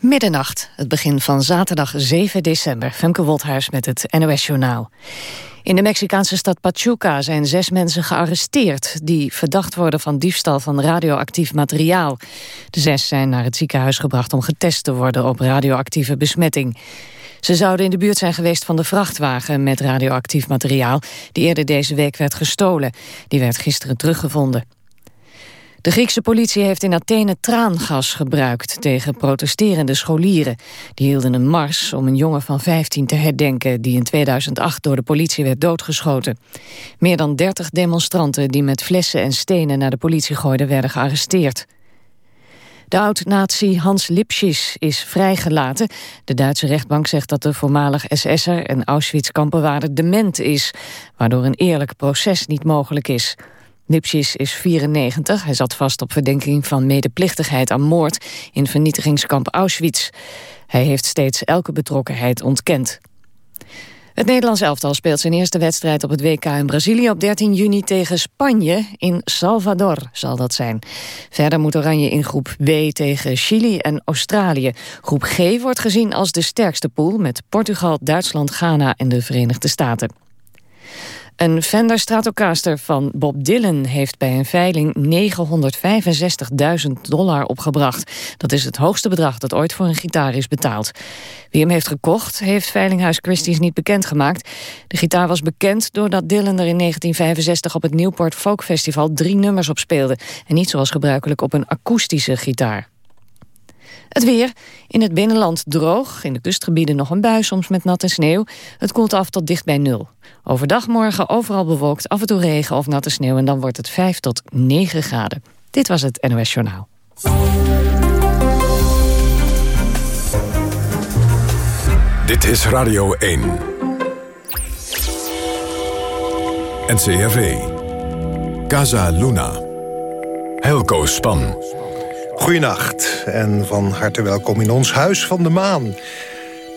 Middernacht, het begin van zaterdag 7 december. Femke Wolthuis met het NOS Journaal. In de Mexicaanse stad Pachuca zijn zes mensen gearresteerd... die verdacht worden van diefstal van radioactief materiaal. De zes zijn naar het ziekenhuis gebracht om getest te worden... op radioactieve besmetting. Ze zouden in de buurt zijn geweest van de vrachtwagen met radioactief materiaal... die eerder deze week werd gestolen. Die werd gisteren teruggevonden. De Griekse politie heeft in Athene traangas gebruikt tegen protesterende scholieren. Die hielden een mars om een jongen van 15 te herdenken die in 2008 door de politie werd doodgeschoten. Meer dan 30 demonstranten die met flessen en stenen naar de politie gooiden werden gearresteerd. De oud-nazi Hans Lipschitz is vrijgelaten. De Duitse rechtbank zegt dat de voormalig SS'er en Auschwitz-kampenwaarder dement is, waardoor een eerlijk proces niet mogelijk is. Lipschitz is 94. Hij zat vast op verdenking van medeplichtigheid aan moord in vernietigingskamp Auschwitz. Hij heeft steeds elke betrokkenheid ontkend. Het Nederlands elftal speelt zijn eerste wedstrijd op het WK in Brazilië op 13 juni tegen Spanje. In Salvador zal dat zijn. Verder moet Oranje in groep W tegen Chili en Australië. Groep G wordt gezien als de sterkste pool met Portugal, Duitsland, Ghana en de Verenigde Staten. Een Fender Stratocaster van Bob Dylan heeft bij een veiling 965.000 dollar opgebracht. Dat is het hoogste bedrag dat ooit voor een gitaar is betaald. Wie hem heeft gekocht, heeft Veilinghuis Christie's niet bekendgemaakt. De gitaar was bekend doordat Dylan er in 1965 op het Newport Folk Festival drie nummers op speelde. En niet zoals gebruikelijk op een akoestische gitaar. Het weer. In het binnenland droog. In de kustgebieden nog een bui, soms met natte sneeuw. Het koelt af tot dicht bij nul. Overdag morgen overal bewolkt, af en toe regen of natte sneeuw... en dan wordt het 5 tot 9 graden. Dit was het NOS Journaal. Dit is Radio 1. NCRV. Casa Luna. Helco Span. Goedenacht en van harte welkom in ons Huis van de Maan.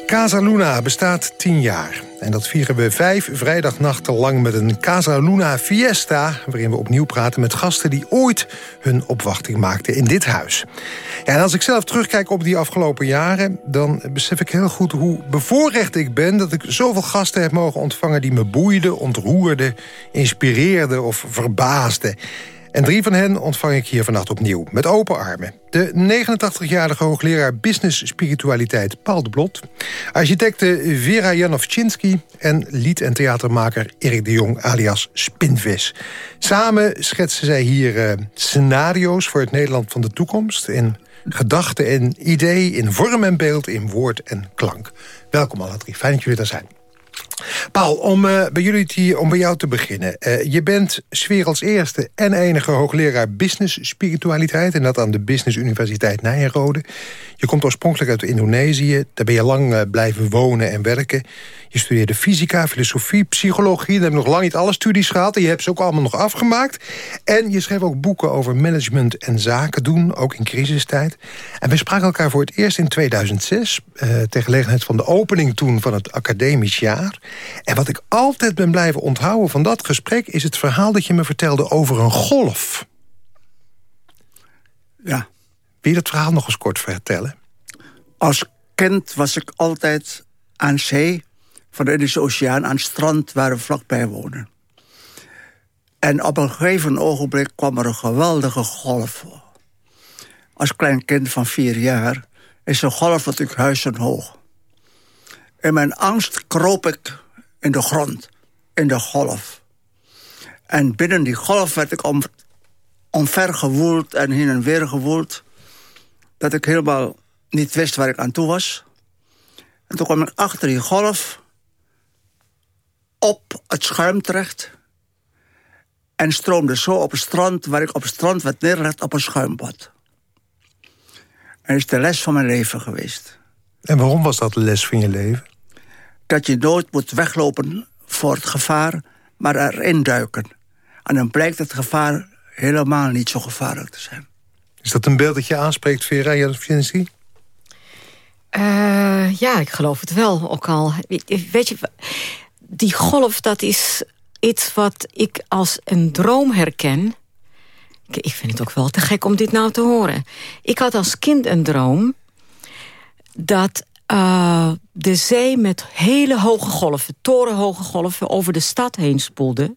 Casa Luna bestaat tien jaar. En dat vieren we vijf vrijdagnachten lang met een Casa Luna Fiesta... waarin we opnieuw praten met gasten die ooit hun opwachting maakten in dit huis. Ja, en als ik zelf terugkijk op die afgelopen jaren... dan besef ik heel goed hoe bevoorrecht ik ben... dat ik zoveel gasten heb mogen ontvangen die me boeiden, ontroerden... inspireerden of verbaasden. En drie van hen ontvang ik hier vannacht opnieuw, met open armen. De 89-jarige hoogleraar Business Spiritualiteit Paul de Blot... architecte Vera Janovczynski en lied- en theatermaker Erik de Jong alias Spinvis. Samen schetsen zij hier uh, scenario's voor het Nederland van de toekomst... in gedachten en idee, in vorm en beeld, in woord en klank. Welkom alle drie, fijn dat jullie er zijn. Paul, om, uh, bij jullie om bij jou te beginnen. Uh, je bent werelds eerste en enige hoogleraar business spiritualiteit... en dat aan de Business Universiteit Nijenrode. Je komt oorspronkelijk uit Indonesië. Daar ben je lang uh, blijven wonen en werken. Je studeerde fysica, filosofie, psychologie. Dan heb nog lang niet alle studies gehad. En je hebt ze ook allemaal nog afgemaakt. En je schreef ook boeken over management en zaken doen. Ook in crisistijd. En we spraken elkaar voor het eerst in 2006. Uh, ter gelegenheid van de opening toen van het academisch jaar. En wat ik altijd ben blijven onthouden van dat gesprek... is het verhaal dat je me vertelde over een golf. Ja. Wil je dat verhaal nog eens kort vertellen? Als kind was ik altijd aan zee van de Indische Oceaan... aan het strand waar we vlakbij wonen. En op een gegeven ogenblik kwam er een geweldige golf. Als klein kind van vier jaar is een golf natuurlijk huizenhoog. In mijn angst kroop ik in de grond, in de golf. En binnen die golf werd ik om, omver gewoeld en heen en weer gewoeld... dat ik helemaal niet wist waar ik aan toe was. En toen kwam ik achter die golf op het schuim terecht... en stroomde zo op het strand... waar ik op het strand werd neergelegd op een schuimbad. En dat is de les van mijn leven geweest. En waarom was dat de les van je leven? Dat je nooit moet weglopen voor het gevaar, maar erin duiken. En dan blijkt het gevaar helemaal niet zo gevaarlijk te zijn. Is dat een beeld dat je aanspreekt, Vera Jadovcinski? Uh, ja, ik geloof het wel. Ook al, weet je, die golf, dat is iets wat ik als een droom herken. Ik vind het ook wel te gek om dit nou te horen. Ik had als kind een droom dat uh, de zee met hele hoge golven, torenhoge golven... over de stad heen spoelde.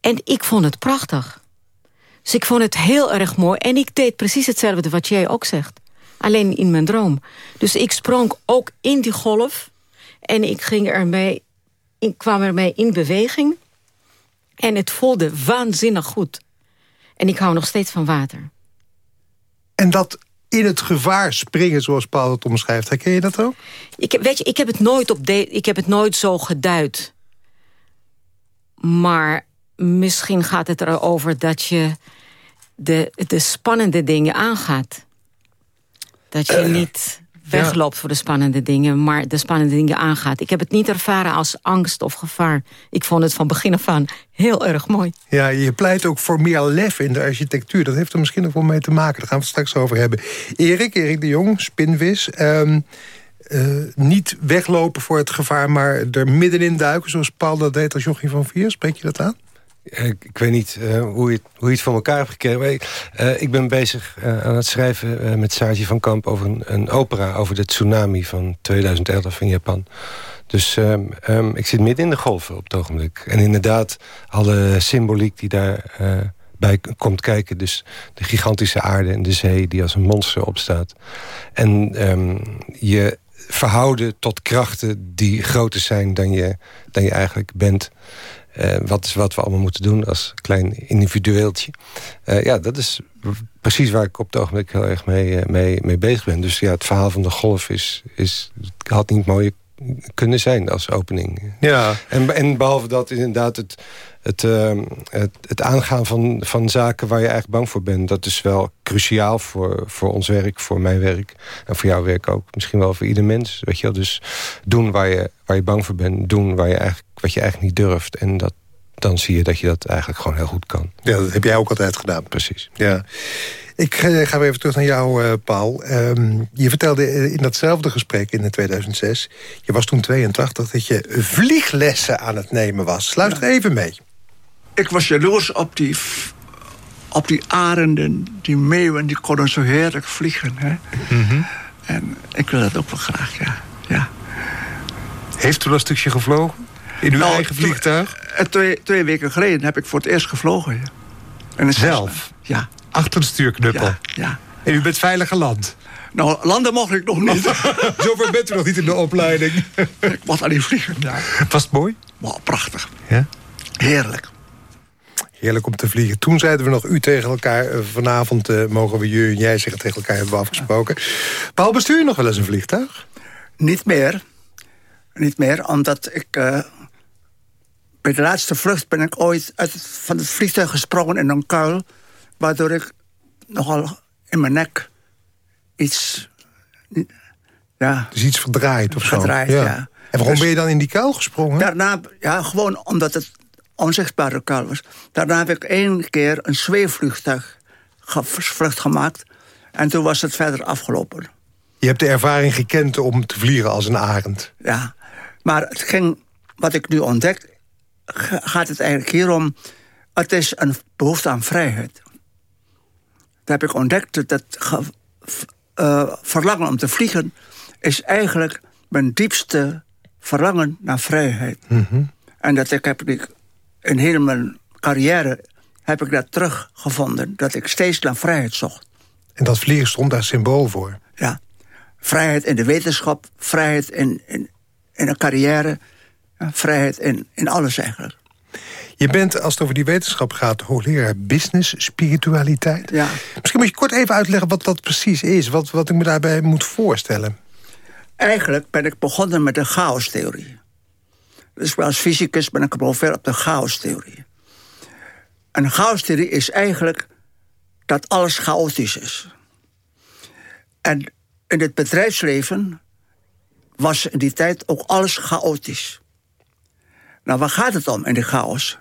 En ik vond het prachtig. Dus ik vond het heel erg mooi. En ik deed precies hetzelfde wat jij ook zegt. Alleen in mijn droom. Dus ik sprong ook in die golf. En ik ging ermee, ik kwam ermee in beweging. En het voelde waanzinnig goed. En ik hou nog steeds van water. En dat in het gevaar springen, zoals Paul het omschrijft. Herken je dat ook? Ik, weet je, ik heb het nooit, op de, ik heb het nooit zo geduid. Maar misschien gaat het erover dat je de, de spannende dingen aangaat. Dat je niet wegloopt voor de spannende dingen, maar de spannende dingen aangaat. Ik heb het niet ervaren als angst of gevaar. Ik vond het van begin af aan heel erg mooi. Ja, je pleit ook voor meer lef in de architectuur. Dat heeft er misschien ook wel mee te maken. Daar gaan we het straks over hebben. Erik, Erik de Jong, Spinvis. Um, niet weglopen voor het gevaar, maar er middenin duiken... zoals Paul dat deed als Jochie van Vier. Spreek je dat aan? Ik, ik weet niet uh, hoe, je, hoe je het voor elkaar hebt gekregen. Uh, ik ben bezig aan het schrijven met Saji van Kamp... over een, een, opera over de tsunami van 2011 in Japan. Dus um, um, ik zit midden in de golven op het ogenblik. En inderdaad, alle symboliek die daarbij bij komt kijken... dus de gigantische aarde en de zee die als een monster opstaat. En um, je verhouden tot krachten die groter zijn dan je, dan je eigenlijk bent... Uh, wat is wat we allemaal moeten doen als klein individueeltje. Uh, ja, dat is precies waar ik op het ogenblik heel erg mee, uh, mee, mee bezig ben. Dus ja, het verhaal van de golf is, is, had niet mooier kunnen zijn als opening. Ja. En, en behalve dat inderdaad het, het, uh, het, het, aangaan van, van zaken waar je eigenlijk bang voor bent... dat is wel cruciaal voor, voor ons werk, voor mijn werk... en voor jouw werk ook. Misschien wel voor ieder mens. Weet je wel? Dus doen waar je, waar je bang voor bent. Doen waar je eigenlijk, wat je eigenlijk niet durft. En dat, dan zie je dat je dat eigenlijk gewoon heel goed kan. Ja, dat heb jij ook altijd gedaan. Precies. Ja. Ik ga weer even terug naar jou, uh, Paul. Um, je vertelde in datzelfde gesprek in 2006... je was toen 82, dat je vlieglessen aan het nemen was. Luister ja. even mee. Ik was jaloers op die, op die arenden, die meeuwen... die konden zo heerlijk vliegen. Hè? Mm -hmm. En ik wil dat ook wel graag, ja. ja. Heeft u dat stukje gevlogen? In uw nou, eigen vliegtuig? Twee, twee weken geleden heb ik voor het eerst gevlogen. Ja. En Zelf? Ja. Achter de stuurknuppel? Ja, ja. En u bent veilig geland? Nou, landen mocht ik nog niet. Zover bent u nog niet in de opleiding. ik mocht alleen vliegen, ja. Was het mooi? Wow, prachtig. Ja? Heerlijk. Heerlijk om te vliegen. Toen zeiden we nog u tegen elkaar. Vanavond uh, mogen we je en jij zeggen tegen elkaar hebben we afgesproken. Paul, bestuur je nog wel eens een vliegtuig? Niet meer. Niet meer, omdat ik... Uh, bij de laatste vlucht ben ik ooit uit van het vliegtuig gesprongen in een kuil... waardoor ik nogal in mijn nek iets... Ja, dus iets verdraaid of zo? Verdraaid, ja. ja. En waarom dus, ben je dan in die kuil gesprongen? Daarna, ja, gewoon omdat het onzichtbare kuil was. Daarna heb ik één keer een zweefvliegtuig vlucht gemaakt. En toen was het verder afgelopen. Je hebt de ervaring gekend om te vliegen als een arend. Ja, maar het ging, wat ik nu ontdek... gaat het eigenlijk hier om... het is een behoefte aan vrijheid. Daar heb ik ontdekt dat uh, verlangen om te vliegen... is eigenlijk mijn diepste verlangen naar vrijheid. Mm -hmm. En dat ik heb ik in heel mijn carrière heb ik dat teruggevonden. Dat ik steeds naar vrijheid zocht. En dat vliegen stond daar symbool voor? Ja. Vrijheid in de wetenschap, vrijheid in, in, in een carrière... vrijheid in, in alles eigenlijk. Je bent, als het over die wetenschap gaat, hoogleraar business, spiritualiteit. Ja. Misschien moet je kort even uitleggen wat dat precies is. Wat, wat ik me daarbij moet voorstellen. Eigenlijk ben ik begonnen met de chaostheorie. Dus als fysicus ben ik promoveerd op de chaostheorie. En de chaostheorie is eigenlijk dat alles chaotisch is. En in het bedrijfsleven was in die tijd ook alles chaotisch. Nou, waar gaat het om in de chaos?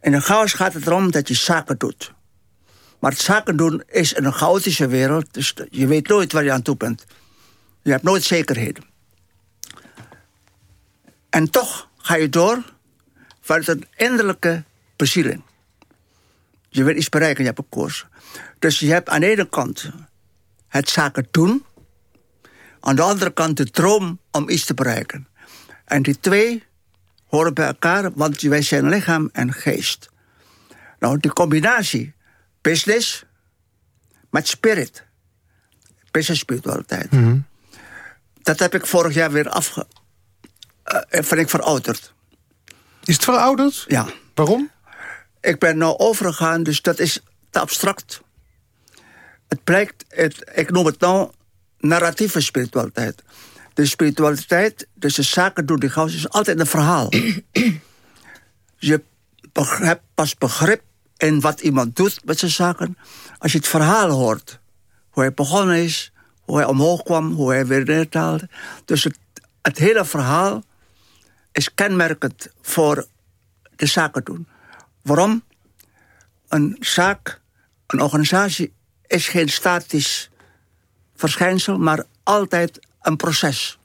In de chaos gaat het erom dat je zaken doet. Maar het zaken doen is in een chaotische wereld... dus je weet nooit waar je aan toe bent. Je hebt nooit zekerheden. En toch ga je door vanuit een innerlijke bezieling. Je wil iets bereiken, je hebt een koers. Dus je hebt aan de ene kant het zaken doen. Aan de andere kant de droom om iets te bereiken. En die twee horen bij elkaar, want wij zijn lichaam en geest. Nou, die combinatie, business met spirit. Business spiritualiteit. Mhm. Dat heb ik vorig jaar weer afge... Uh, vind ik verouderd. Is het verouderd? Ja. Waarom? Ik ben nou overgegaan, dus dat is te abstract. Het blijkt, het, ik noem het nou narratieve spiritualiteit. De spiritualiteit, dus de zaken doen die gauw, is altijd een verhaal. je hebt pas begrip in wat iemand doet met zijn zaken... als je het verhaal hoort. Hoe hij begonnen is, hoe hij omhoog kwam, hoe hij weer neertaalde. Dus het, het hele verhaal is kenmerkend voor de zaken doen. Waarom? Een zaak, een organisatie is geen statisch verschijnsel... maar altijd een proces.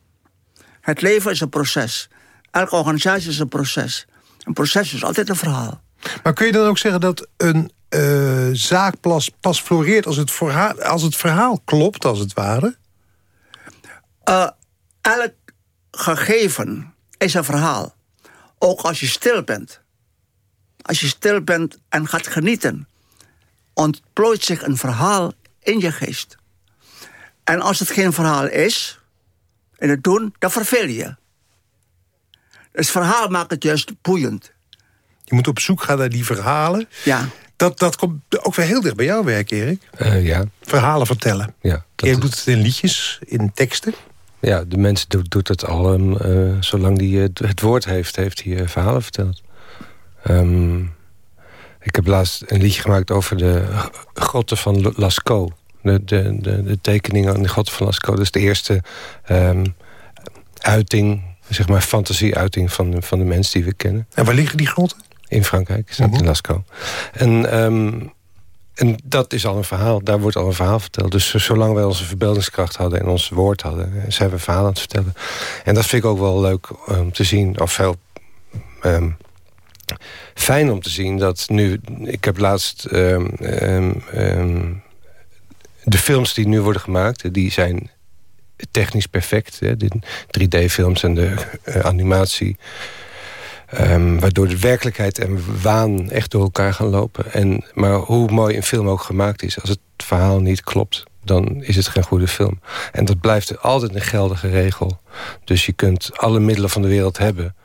Het leven is een proces. Elke organisatie is een proces. Een proces is altijd een verhaal. Maar kun je dan ook zeggen dat een uh, zaak pas, pas floreert... Als het, verhaal, als het verhaal klopt, als het ware? Uh, elk gegeven is een verhaal. Ook als je stil bent. Als je stil bent en gaat genieten... ontplooit zich een verhaal in je geest. En als het geen verhaal is, in het doen, dan verveel je. Dus het verhaal maakt het juist boeiend. Je moet op zoek gaan naar die verhalen. Ja. Dat, dat komt ook weer heel dicht bij jouw werk, Erik. Uh, ja. Verhalen vertellen. Ja, dat Erik doet het in liedjes, in teksten. Ja, de mensen doet, doet het al, um, uh, zolang hij uh, het woord heeft, heeft hij verhalen verteld. Um, ik heb laatst een liedje gemaakt over de grotten van Lascaux. De, de, de, de tekeningen aan de grotten van Lascaux. Dat is de eerste um, uiting, zeg maar fantasie-uiting van, van de mensen die we kennen. En waar liggen die grotten? In Frankrijk, staat -huh. in Lascaux. En, um, en dat is al een verhaal, daar wordt al een verhaal verteld. Dus zolang wij onze verbeeldingskracht hadden en ons woord hadden... zijn we een verhaal aan het vertellen. En dat vind ik ook wel leuk om te zien, of veel... Um, fijn om te zien dat nu... Ik heb laatst... Um, de films die nu worden gemaakt, die zijn technisch perfect. De 3D-films en de uh, animatie. Um, waardoor de werkelijkheid en waan echt door elkaar gaan lopen. En, maar hoe mooi een film ook gemaakt is... als het verhaal niet klopt, dan is het geen goede film. En dat blijft altijd een geldige regel. Dus je kunt alle middelen van de wereld hebben...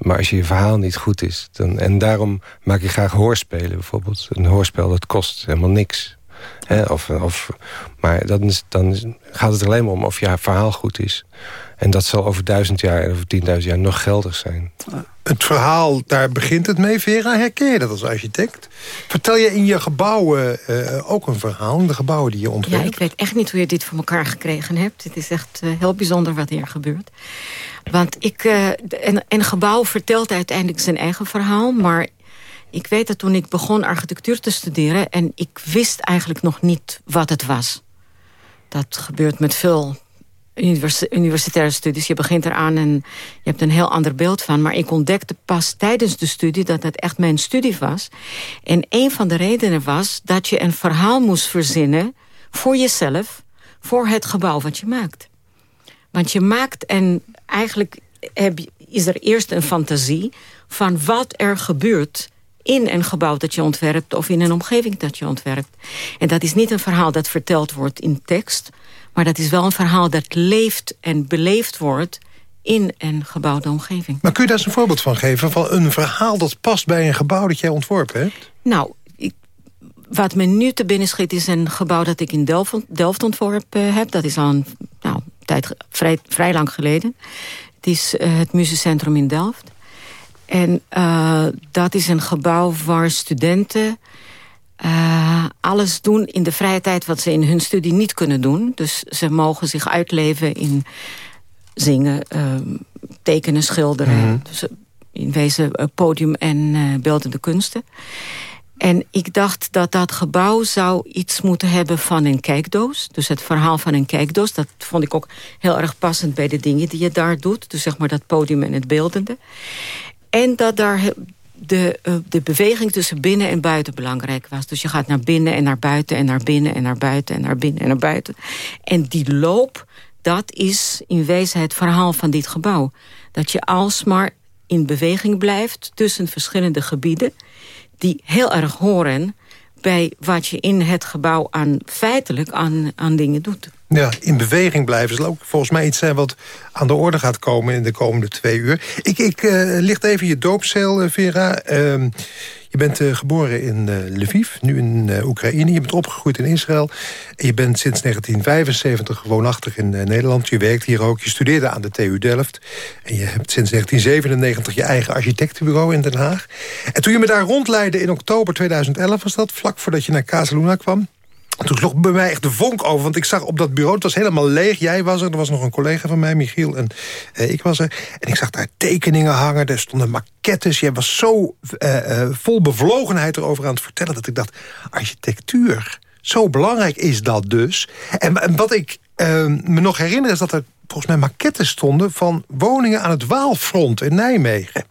Maar als je je verhaal niet goed is... Dan, en daarom maak ik graag hoorspelen bijvoorbeeld. Een hoorspel dat kost helemaal niks. Of, of, maar dan, is, dan is, gaat het alleen maar om of je verhaal goed is. En dat zal over duizend jaar en over tienduizend jaar nog geldig zijn. Het verhaal, daar begint het mee, Vera. Herken je dat als architect? Vertel je in je gebouwen uh, ook een verhaal? De gebouwen die je ontwerpt? Ja, ik weet echt niet hoe je dit voor elkaar gekregen hebt. Het is echt uh, heel bijzonder wat hier gebeurt. Want ik... Uh, en, een gebouw vertelt uiteindelijk zijn eigen verhaal... maar ik weet dat toen ik begon architectuur te studeren... en ik wist eigenlijk nog niet wat het was. Dat gebeurt met veel univers universitaire studies. Je begint eraan en je hebt een heel ander beeld van. Maar ik ontdekte pas tijdens de studie dat het echt mijn studie was. En een van de redenen was dat je een verhaal moest verzinnen... voor jezelf, voor het gebouw wat je maakt. Want je maakt en eigenlijk heb, is er eerst een fantasie... van wat er gebeurt in een gebouw dat je ontwerpt... of in een omgeving dat je ontwerpt. En dat is niet een verhaal dat verteld wordt in tekst... maar dat is wel een verhaal dat leeft en beleefd wordt... in een gebouwde omgeving. Maar kun je daar eens een voorbeeld van geven? Van een verhaal dat past bij een gebouw dat jij ontworpen hebt? Nou, ik, wat me nu te binnen schiet is een gebouw dat ik in Delft, Delft ontworpen heb. Dat is al een nou, tijd, vrij, vrij lang geleden. Het is uh, het muziekcentrum in Delft. En uh, dat is een gebouw waar studenten uh, alles doen in de vrije tijd... wat ze in hun studie niet kunnen doen. Dus ze mogen zich uitleven in zingen, uh, tekenen, schilderen. Mm -hmm. Dus in wezen podium en beeldende kunsten. En ik dacht dat dat gebouw zou iets moeten hebben van een kijkdoos. Dus het verhaal van een kijkdoos. Dat vond ik ook heel erg passend bij de dingen die je daar doet. Dus zeg maar dat podium en het beeldende. En dat daar de, uh, de beweging tussen binnen en buiten belangrijk was. Dus je gaat naar binnen en naar buiten en naar binnen en naar buiten en naar binnen en naar buiten. En die loop, dat is in wezen het verhaal van dit gebouw. Dat je alsmaar in beweging blijft tussen verschillende gebieden... die heel erg horen bij wat je in het gebouw aan feitelijk aan, aan dingen doet. Ja, in beweging blijven zal ook volgens mij iets zijn wat aan de orde gaat komen in de komende twee uur. Ik, ik uh, licht even je doopcel, uh, Vera. Uh, je bent uh, geboren in Lviv, nu in Oekraïne. Je bent opgegroeid in Israël. En je bent sinds 1975 woonachtig in Nederland. Je werkt hier ook. Je studeerde aan de TU Delft. En je hebt sinds 1997 je eigen architectenbureau in Den Haag. En toen je me daar rondleidde in oktober 2011 was dat... vlak voordat je naar Casaluna kwam toen sloeg bij mij echt de vonk over. Want ik zag op dat bureau, het was helemaal leeg. Jij was er, er was nog een collega van mij, Michiel, en eh, ik was er. En ik zag daar tekeningen hangen, er stonden maquettes. Jij was zo uh, vol bevlogenheid erover aan het vertellen... dat ik dacht, architectuur, zo belangrijk is dat dus. En, en wat ik me nog herinner is dat er volgens mij maquettes stonden... van woningen aan het Waalfront in Nijmegen.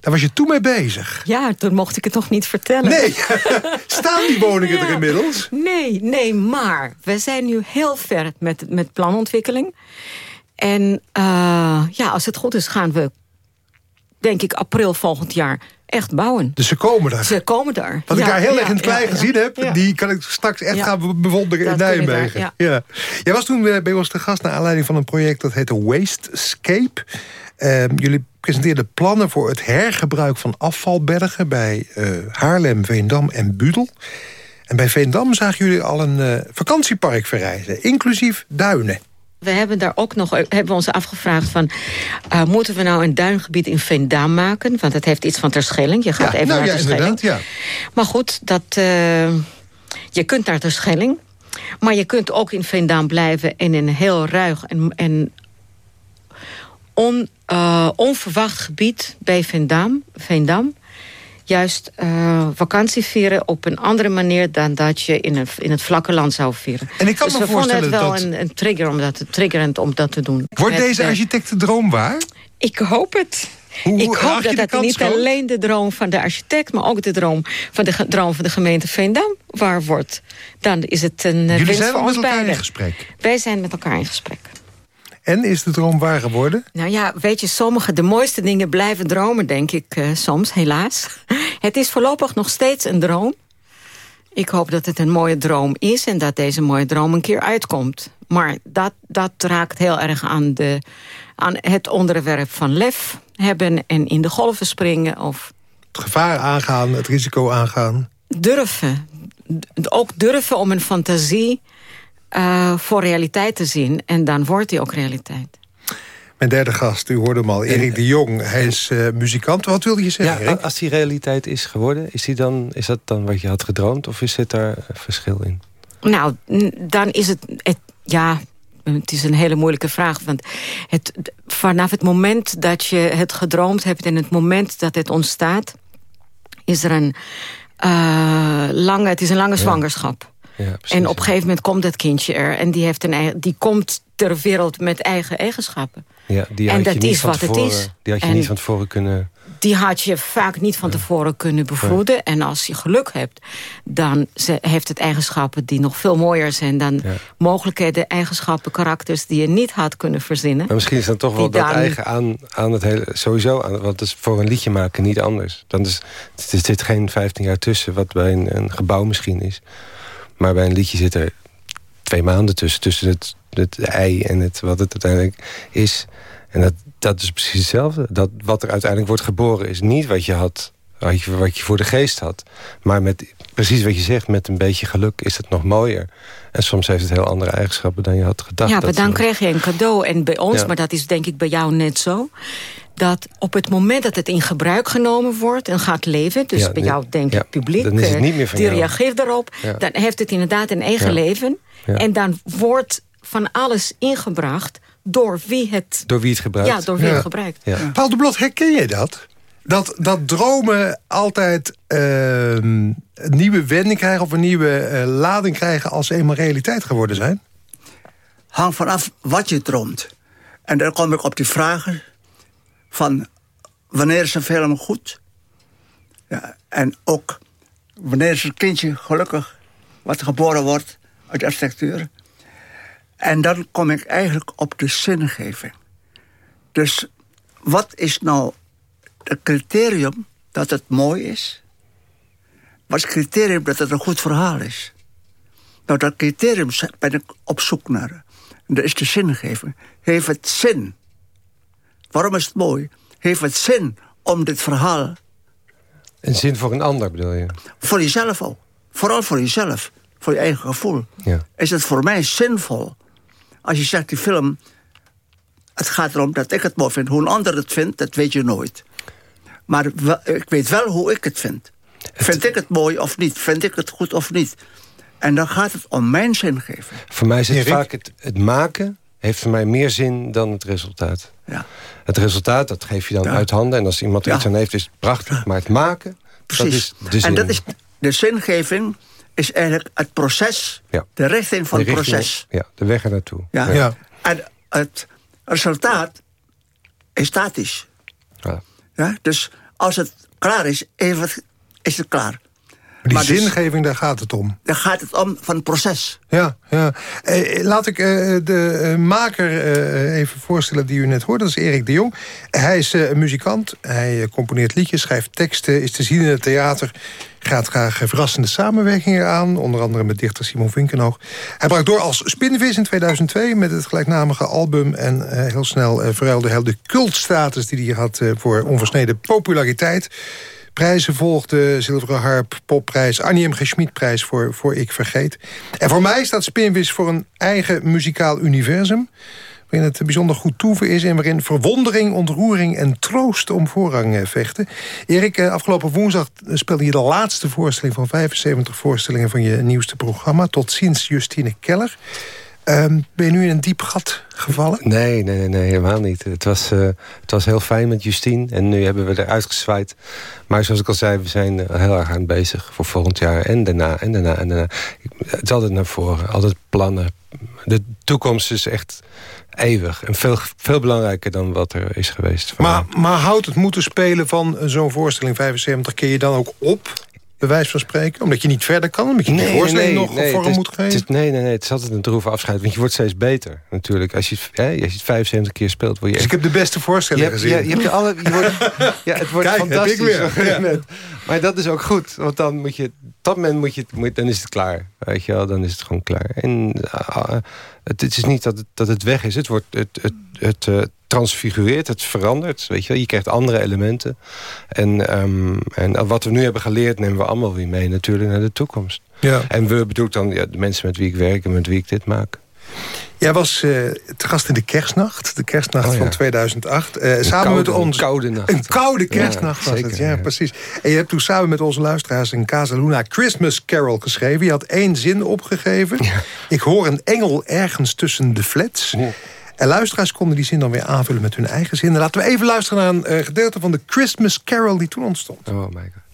Daar was je toen mee bezig. Ja, toen mocht ik het nog niet vertellen. Nee, staan die woningen er inmiddels? Nee, nee, maar we zijn nu heel ver met, met planontwikkeling. En uh, ja, als het goed is gaan we, denk ik, april volgend jaar echt bouwen. Dus ze komen daar? Ze komen daar. Wat ik daar heel erg in het klein gezien heb... die kan ik straks echt gaan bewonderen in Nijmegen. ja. Jij was toen eh, bij ons te gast... naar aanleiding van een project dat heette Wastescape. Uh, jullie presenteerden plannen voor het hergebruik van afvalbergen... bij uh, Haarlem, Veendam en Budel. En bij Veendam zagen jullie al een uh, vakantiepark verrijzen, inclusief duinen. We hebben daar ook nog hebben we ons afgevraagd van... Uh, moeten we nou een duingebied in Veendam maken? Want het heeft iets van Terschelling. Je gaat even nou, naar ja, Terschelling. Ja. Maar goed, dat, je kunt naar Terschelling. Maar je kunt ook in Veendam blijven... in een heel ruig en, en on, uh, onverwacht gebied bij Veendam. Veendam juist uh, vakantie vieren op een andere manier... dan dat je in, een, in het vlakke land zou vieren. En ik kan dus me we vonden het wel dat... een, een, trigger om dat, te, triggerend om dat te doen. Wordt deze architectendroom waar? Ik hoop het. Hoe, ik hoop dat dat niet alleen de droom van de architect... maar ook de droom van de droom van de gemeente Veendam waar wordt. Dan is het een Jullie winst zijn voor met elkaar beiden. in gesprek? Wij zijn met elkaar in gesprek. En is de droom waar geworden? Nou ja, weet je, sommige, de mooiste dingen blijven dromen, denk ik uh, soms, helaas. Het is voorlopig nog steeds een droom. Ik hoop dat het een mooie droom is en dat deze mooie droom een keer uitkomt. Maar dat, dat raakt heel erg aan, de, aan het onderwerp van lef hebben... en in de golven springen of... Het gevaar aangaan, het risico aangaan. Durven. Ook durven om een fantasie uh, voor realiteit te zien. En dan wordt die ook realiteit. Mijn derde gast, u hoorde hem al, Erik de Jong. Hij is uh, muzikant. Wat wilde je zeggen, ja, Erik? Als die realiteit is geworden, is, die dan, is dat dan wat je had gedroomd? Of is zit daar verschil in? Nou, dan is het, het... Ja, het is een hele moeilijke vraag. Want het, vanaf het moment dat je het gedroomd hebt... en het moment dat het ontstaat... is er een uh, lange... Het is een lange zwangerschap. En op een gegeven moment komt dat kindje er. En die, heeft een eigen, die komt ter wereld met eigen eigenschappen. Ja, die en had dat je niet is wat tevoren, het is. Die had je en niet van tevoren kunnen... Die had je vaak niet van tevoren kunnen bevroeden. En als je geluk hebt, dan heeft het eigenschappen die nog veel mooier zijn... dan Ja. mogelijkheden, eigenschappen, karakters die je niet had kunnen verzinnen. Maar misschien is dat toch wel dat dan- eigen aan, aan het hele... Sowieso, aan, want het is voor een liedje maken niet anders. Dan is, er zit geen 15 jaar tussen, wat bij een, een gebouw misschien is. Maar bij een liedje zit er twee maanden tussen. Tussen het, het ei en het, wat het uiteindelijk is. En dat, dat is precies hetzelfde. Dat, wat er uiteindelijk wordt geboren is niet wat je had... Wat je, wat je voor de geest had. Maar met precies wat je zegt, met een beetje geluk is het nog mooier. En soms heeft het heel andere eigenschappen dan je had gedacht. Ja, maar dan krijg je een cadeau. En bij ons, Ja. maar dat is denk ik bij jou net zo... dat op het moment dat het in gebruik genomen wordt en gaat leven... dus Ja, bij jou denk ja, ik publiek... dan is het eh, niet meer van die jou. reageert daarop, Ja. dan heeft het inderdaad een eigen Ja. leven. Ja. En dan wordt van alles ingebracht door wie het, Door wie het gebruikt. ja, door wie Ja. het gebruikt. Ja. Paul de Blot, herken je dat? Dat, dat dromen altijd ehm, een nieuwe wending krijgen... of een nieuwe eh, lading krijgen als ze eenmaal realiteit geworden zijn? hangt vanaf wat je droomt. En dan kom ik op die vragen van wanneer is een film goed? Ja, en ook wanneer is een kindje gelukkig wat geboren wordt uit architectuur? En dan kom ik eigenlijk op de zingeving. Dus wat is nou het criterium dat het mooi is? Wat is het criterium dat het een goed verhaal is? Nou, dat criterium ben ik op zoek naar. En dat is de zingeving. Heeft het zin? Waarom is het mooi? Heeft het zin om dit verhaal... Een zin voor een ander, bedoel je? Voor jezelf ook. Vooral voor jezelf. Voor je eigen gevoel. Ja. Is het voor mij zinvol? Als je zegt, die film... Het gaat erom dat ik het mooi vind. Hoe een ander het vindt, dat weet je nooit. Maar ik weet wel hoe ik het vind. Vind ik het mooi of niet? Vind ik het goed of niet? En dan gaat het om mijn zingeving. Voor mij is het vaak het, het maken heeft voor mij meer zin dan het resultaat. Ja. Het resultaat, dat geef je dan uit handen. En als iemand er iets aan heeft, is het prachtig. Maar het maken, Precies. dat is de zin. En dat is, de zingeving is eigenlijk het proces. De richting van De het proces. Ja, de weg er naartoe. Ja. Ja. En het resultaat is statisch. Ja. Ja? Dus als het klaar is, even, is het klaar. Die Maar dus- zingeving, daar gaat het om. Dan gaat het om van het proces. Ja, ja. Eh, laat ik eh, de eh, maker eh, even voorstellen die u net hoorde. Dat is Erik de Jong. Hij is eh, een muzikant. Hij eh, componeert liedjes, schrijft teksten, is te zien in het theater. Gaat graag eh, verrassende samenwerkingen aan. Onder andere met dichter Simon Vinkenhoog. Hij brak door als Spinvis in 2002 met het gelijknamige album. En eh, heel snel eh, verruilde hij de cultstatus die hij had eh, voor onversneden populariteit. Prijzen volgden, Zilveren Harp, Popprijs, Annie M. G. Voor, voor Ik Vergeet. En voor mij staat Spinvis voor een eigen muzikaal universum... waarin het bijzonder goed toeven is... en waarin verwondering, ontroering en troost om voorrang eh, vechten. Erik, eh, afgelopen woensdag speelde je de laatste voorstelling... van 75 voorstellingen van je nieuwste programma... tot ziens Justine Keller. Ehm, ben je nu in een diep gat gevallen? Nee, nee, nee, nee, helemaal niet. Het was, eh, het was heel fijn met Justine. En nu hebben we eruit gezwaaid. Maar zoals ik al zei, we zijn heel erg aan bezig voor volgend jaar. En daarna, en daarna, en daarna. Het is altijd naar voren, altijd plannen. De toekomst is echt eeuwig. En veel, veel belangrijker dan wat er is geweest. Maar, maar houdt het moeten spelen van zo'n voorstelling 75... keer je dan ook op, bij wijze van spreken? Omdat je niet verder kan? Omdat je die voorstelling nog nee, vorm het is- moet het geven? is- nee, nee, nee, het is altijd een droeve afscheid. Want je wordt steeds beter, natuurlijk. Als je, het- hè, als je het 75 keer speelt, word je Dus ik heb de beste voorstelling gezien. ja, je hebt je alle, je wordt, ja, het wordt Kijk, heb ik fantastisch. weer. Maar dat is ook goed. Want dan moet je, op dat moment moet je, moet, dan is het klaar. Weet je wel, dan is het gewoon klaar. En het, het is niet dat het, dat het weg is. Het wordt, het, het, het eh, transfigureert, het verandert. Weet je wel, je krijgt andere elementen. En, ehm, en wat we nu hebben geleerd, nemen we allemaal weer mee natuurlijk naar de toekomst. Ja. En we bedoel ik dan ja, de mensen met wie ik werk en met wie ik dit maak. Jij was eh, te gast in de kerstnacht. De kerstnacht Oh, ja. van 2008. eh, samen koude- met ons. een koude nacht. Een koude kerstnacht Ja, was zeker, het. Ja, ja. precies. En je hebt toen samen met onze luisteraars een Casaluna Christmas Carol geschreven. Je had één zin opgegeven. Ik hoor een engel ergens tussen de flats. En luisteraars konden die zin dan weer aanvullen met hun eigen zin. En laten we even luisteren naar een eh, gedeelte van de Christmas Carol die toen ontstond. Oh my god.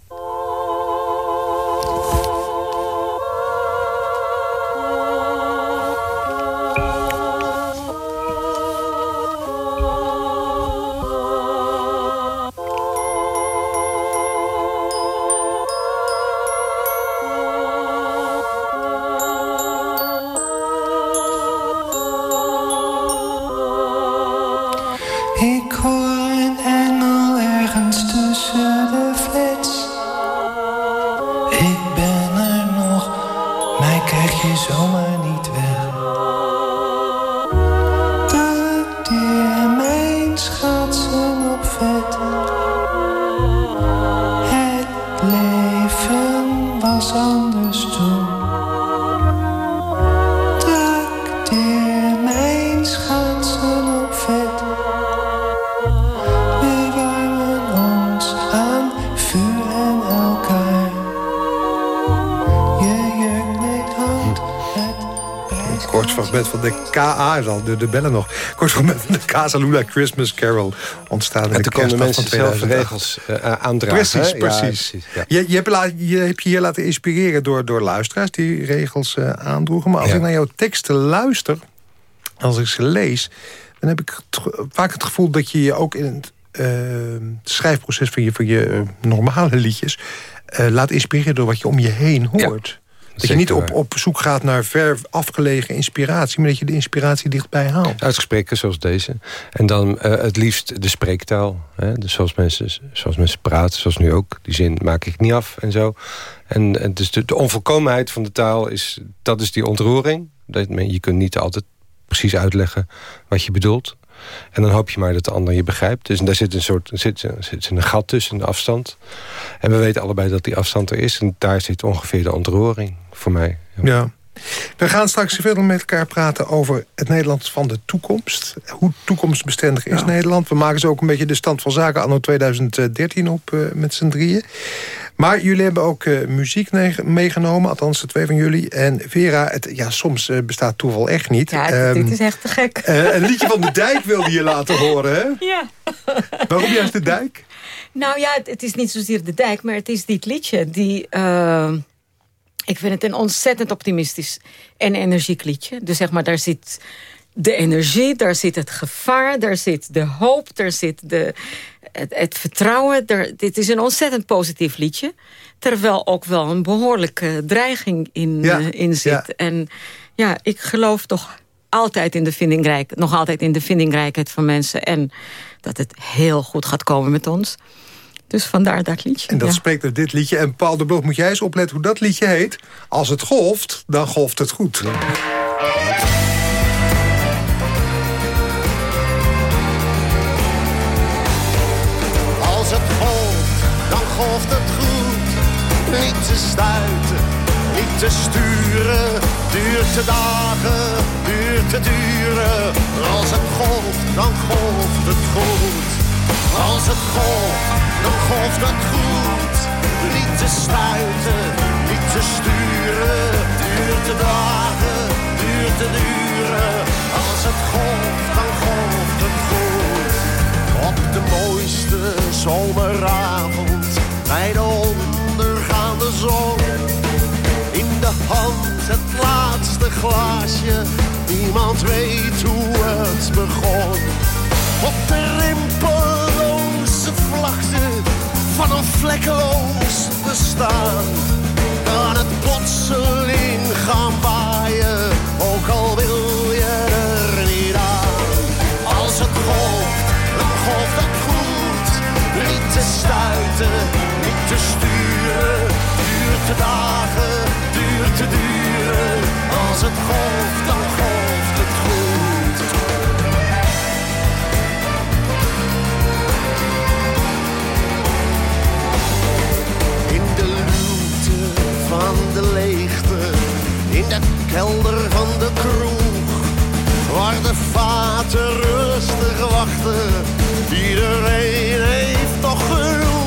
Kort fragment van de KA, is al de, de bellen nog. Kort fragment van de Casaluna Christmas Carol ontstaan in En de konden mensen zelf de 2008. regels eh, aandragen. Precies, hè? Ja, precies. ja. Je, je, hebt la- je hebt je hier laten inspireren door, door luisteraars die regels eh, aandroegen. Maar als Ja. ik naar jouw teksten luister, als ik ze lees... dan heb ik vaak het gevoel dat je je ook in het eh, schrijfproces van je, van je normale liedjes... laat inspireren door wat je om je heen hoort. Dat je niet op, op zoek gaat naar ver afgelegen inspiratie... maar dat je de inspiratie dichtbij haalt. Uitspreken zoals deze. En dan uh, het liefst de spreektaal. Hè? Dus zoals mensen, zoals mensen praten, zoals nu ook. Die zin maak ik niet af en zo. En, en dus de, de onvolkomenheid van de taal, is, dat is die ontroering. Dat, je kunt niet altijd precies uitleggen wat je bedoelt. En dan hoop je maar dat de ander je begrijpt. Dus daar zit een soort zit, zit een gat tussen, de afstand. En we weten allebei dat die afstand er is. En daar zit ongeveer de ontroering voor mij. Ja. We gaan straks verder met elkaar praten over het Nederland van de toekomst. Hoe toekomstbestendig is Nederland? We maken zo ook een beetje de stand van zaken anno 2013 op uh, met z'n drieën. Maar jullie hebben ook uh, muziek meegenomen, althans de twee van jullie. En Vera, het, ja, soms uh, bestaat toeval echt niet. Ja, dit um, is echt te gek. een liedje van de dijk wilde je laten horen, hè? Ja. Waarom juist de dijk? Nou ja, het, het, is niet zozeer de dijk, maar het is dit liedje die... Ik vind het een ontzettend optimistisch en energiek liedje. Dus zeg maar, daar zit de energie, daar zit het gevaar, daar zit de hoop, daar zit de, het, het vertrouwen. Daar, dit is een ontzettend positief liedje. Terwijl ook wel een behoorlijke dreiging in, uh, in zit. Ja. En ja, ik geloof toch altijd in de vindingrijk, nog altijd in de vindingrijkheid van mensen. En dat het heel goed gaat komen met ons. Dus vandaar dat liedje. En dat ja. spreekt uit dit liedje. En Paul de Blok, moet jij eens opletten hoe dat liedje heet. Als het golft, dan golft het goed. Ja. Als het golft, dan golft het goed. Niet te stuiten, niet te sturen. Duurt te dagen, duurt te duren. Als het golft, dan golft het goed. Als het golft dan golft het goed. Niet te stuiten, niet te sturen. Duurt te dagen, duurt te duren. Als het golft, dan golft het goed. Op de mooiste zomeravond, bij de ondergaande zon. In de hand het laatste glaasje, niemand weet hoe het begon. Op de rimpeloze vlakte van een vlekkeloos bestaan. Kan het plotseling gaan waaien, ook al wil je er niet aan. Als het golft, dan golft het goed. Niet te stuiten, niet te sturen. Duurt te dagen, duurt te duren. Als het golft, dan golft in de kelder van de kroeg. Waar de vaten rustig wachten, iedereen heeft toch genoeg.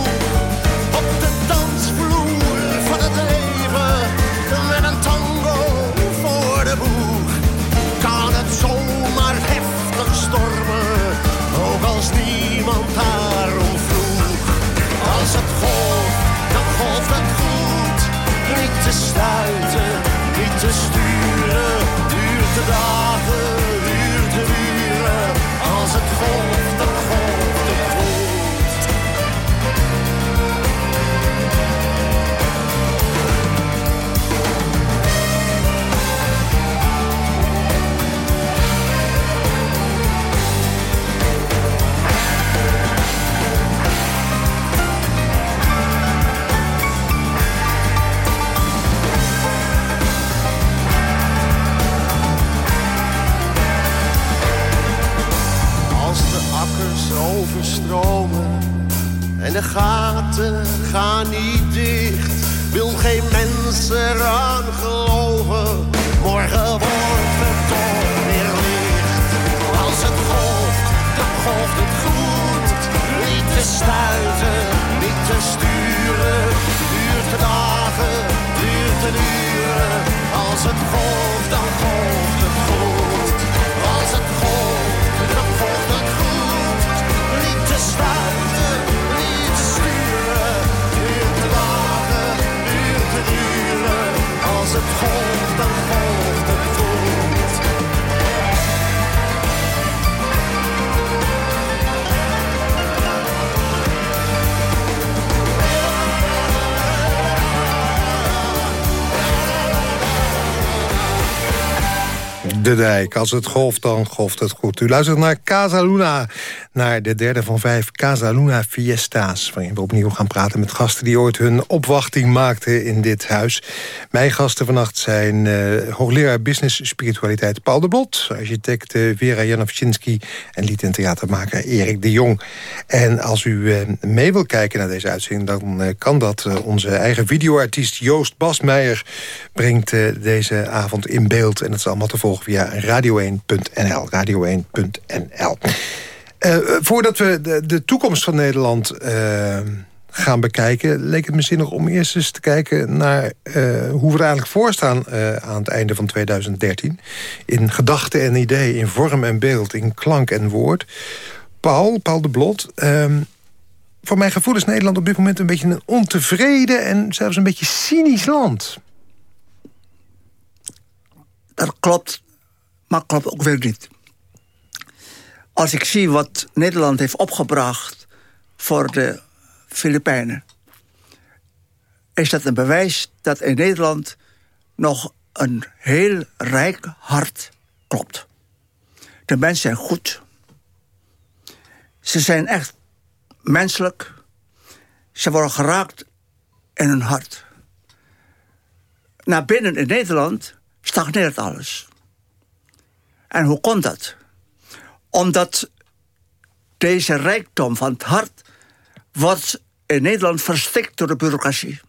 Als het golft, dan golft het goed. U luistert naar Casa Luna. Naar de derde van vijf Casa Luna Fiesta's. Waarin we opnieuw gaan praten met gasten die ooit hun opwachting maakten in dit huis. Mijn gasten vannacht zijn uh, hoogleraar Business Spiritualiteit Paul de Blot. Architect uh, Vera Janowczynski en lied- en theatermaker Erik de Jong. En als u uh, mee wilt kijken naar deze uitzending... dan kan dat. onze eigen videoartiest Joost Basmeijer brengt deze avond in beeld. En dat is allemaal te volgen via radio1.nl. Radio1.nl. Uh, voordat we de, de, toekomst van Nederland uh, gaan bekijken... leek het me zinnig om eerst eens te kijken naar uh, hoe we er eigenlijk voor staan... aan het einde van 2013. In gedachten en idee, in vorm en beeld, in klank en woord. Paul, Paul de Blot... Ehm, voor mijn gevoel is Nederland op dit moment een beetje een ontevreden... en zelfs een beetje cynisch land. Dat klopt, maar klopt ook weer niet. Als ik zie wat Nederland heeft opgebracht voor de Filipijnen... is dat een bewijs dat in Nederland nog een heel rijk hart klopt. De mensen zijn goed. Ze zijn echt menselijk. Ze worden geraakt in hun hart. Naar binnen in Nederland stagneert alles. En hoe komt dat? Omdat deze rijkdom van het hart wordt in Nederland verstikt door de bureaucratie.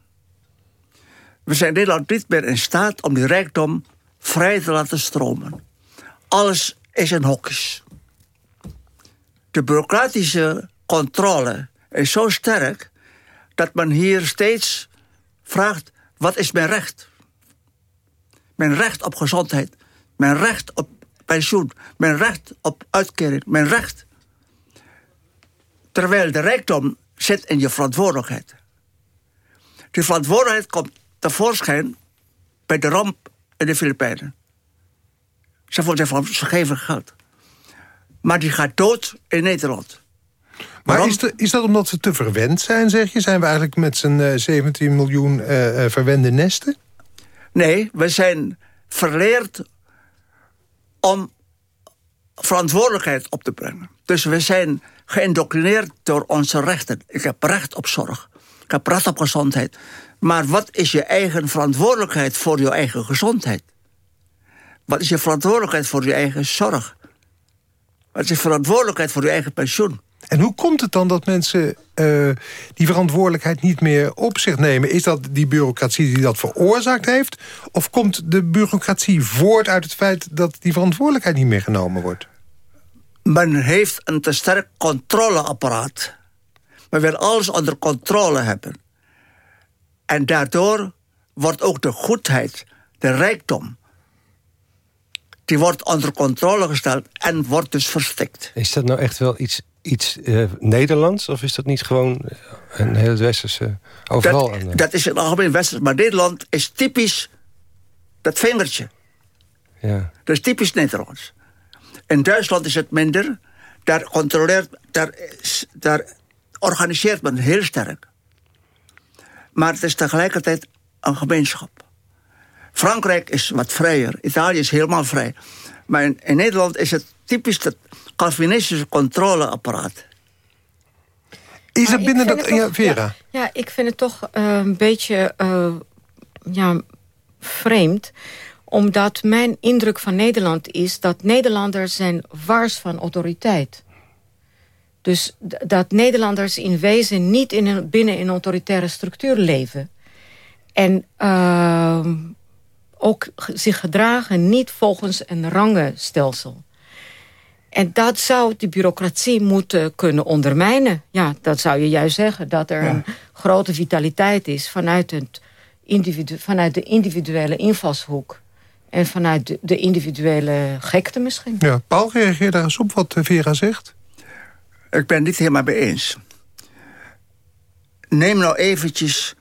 We zijn Nederland niet meer in staat om die rijkdom vrij te laten stromen. Alles is in hokjes. De bureaucratische controle is zo sterk dat men hier steeds vraagt: wat is mijn recht? Mijn recht op gezondheid, mijn recht op pensioen, mijn recht op uitkering, mijn recht. Terwijl de rijkdom zit in je verantwoordelijkheid. Die verantwoordelijkheid komt tevoorschijn bij de ramp in de Filipijnen. Ze vonden van ze geven geld. Maar die gaat dood in Nederland. Maar is, de, is, dat omdat ze te verwend zijn, zeg je? Zijn we eigenlijk met z'n uh, 17 miljoen uh, verwende nesten? Nee, we zijn verleerd om verantwoordelijkheid op te brengen. Dus we zijn geïndoctrineerd door onze rechten. Ik heb recht op zorg. Ik heb recht op gezondheid. Maar wat is je eigen verantwoordelijkheid voor je eigen gezondheid? Wat is je verantwoordelijkheid voor je eigen zorg? Wat is je verantwoordelijkheid voor je eigen pensioen? En hoe komt het dan dat mensen uh, die verantwoordelijkheid niet meer op zich nemen? Is dat die bureaucratie die dat veroorzaakt heeft? Of komt de bureaucratie voort uit het feit dat die verantwoordelijkheid niet meer genomen wordt? Men heeft een te sterk controleapparaat. Men wil alles onder controle hebben. En daardoor wordt ook de goedheid, de rijkdom... die wordt onder controle gesteld en wordt dus verstikt. Is dat nou echt wel iets iets uh, Nederlands? Of is dat niet gewoon een heel westerse... overal? Dat, dat is een algemeen westers. Maar Nederland is typisch dat vingertje. Ja. Dat is typisch Nederlands. In Duitsland is het minder. Daar, controleert, daar, daar organiseert men heel sterk. Maar het is tegelijkertijd een gemeenschap. Frankrijk is wat vrijer. Italië is helemaal vrij. Maar in, in Nederland is het typisch dat Calvinistische controleapparaat. Is het binnen dat... ja, Vera? Ja, ik vind het toch uh, een beetje uh, ja, vreemd omdat mijn indruk van Nederland is dat Nederlanders zijn wars van autoriteit. Dus dat Nederlanders in wezen niet in een, binnen een autoritaire structuur leven. En uh, ook zich gedragen niet volgens een rangenstelsel. En dat zou de bureaucratie moeten kunnen ondermijnen. Ja, dat zou je juist zeggen. Dat er een grote vitaliteit is vanuit, het individu vanuit de individuele invalshoek. En vanuit de, individuele gekte misschien. Ja, Paul, reageer daar eens op wat Vera zegt. Ik ben het niet helemaal mee eens. Neem nou eventjes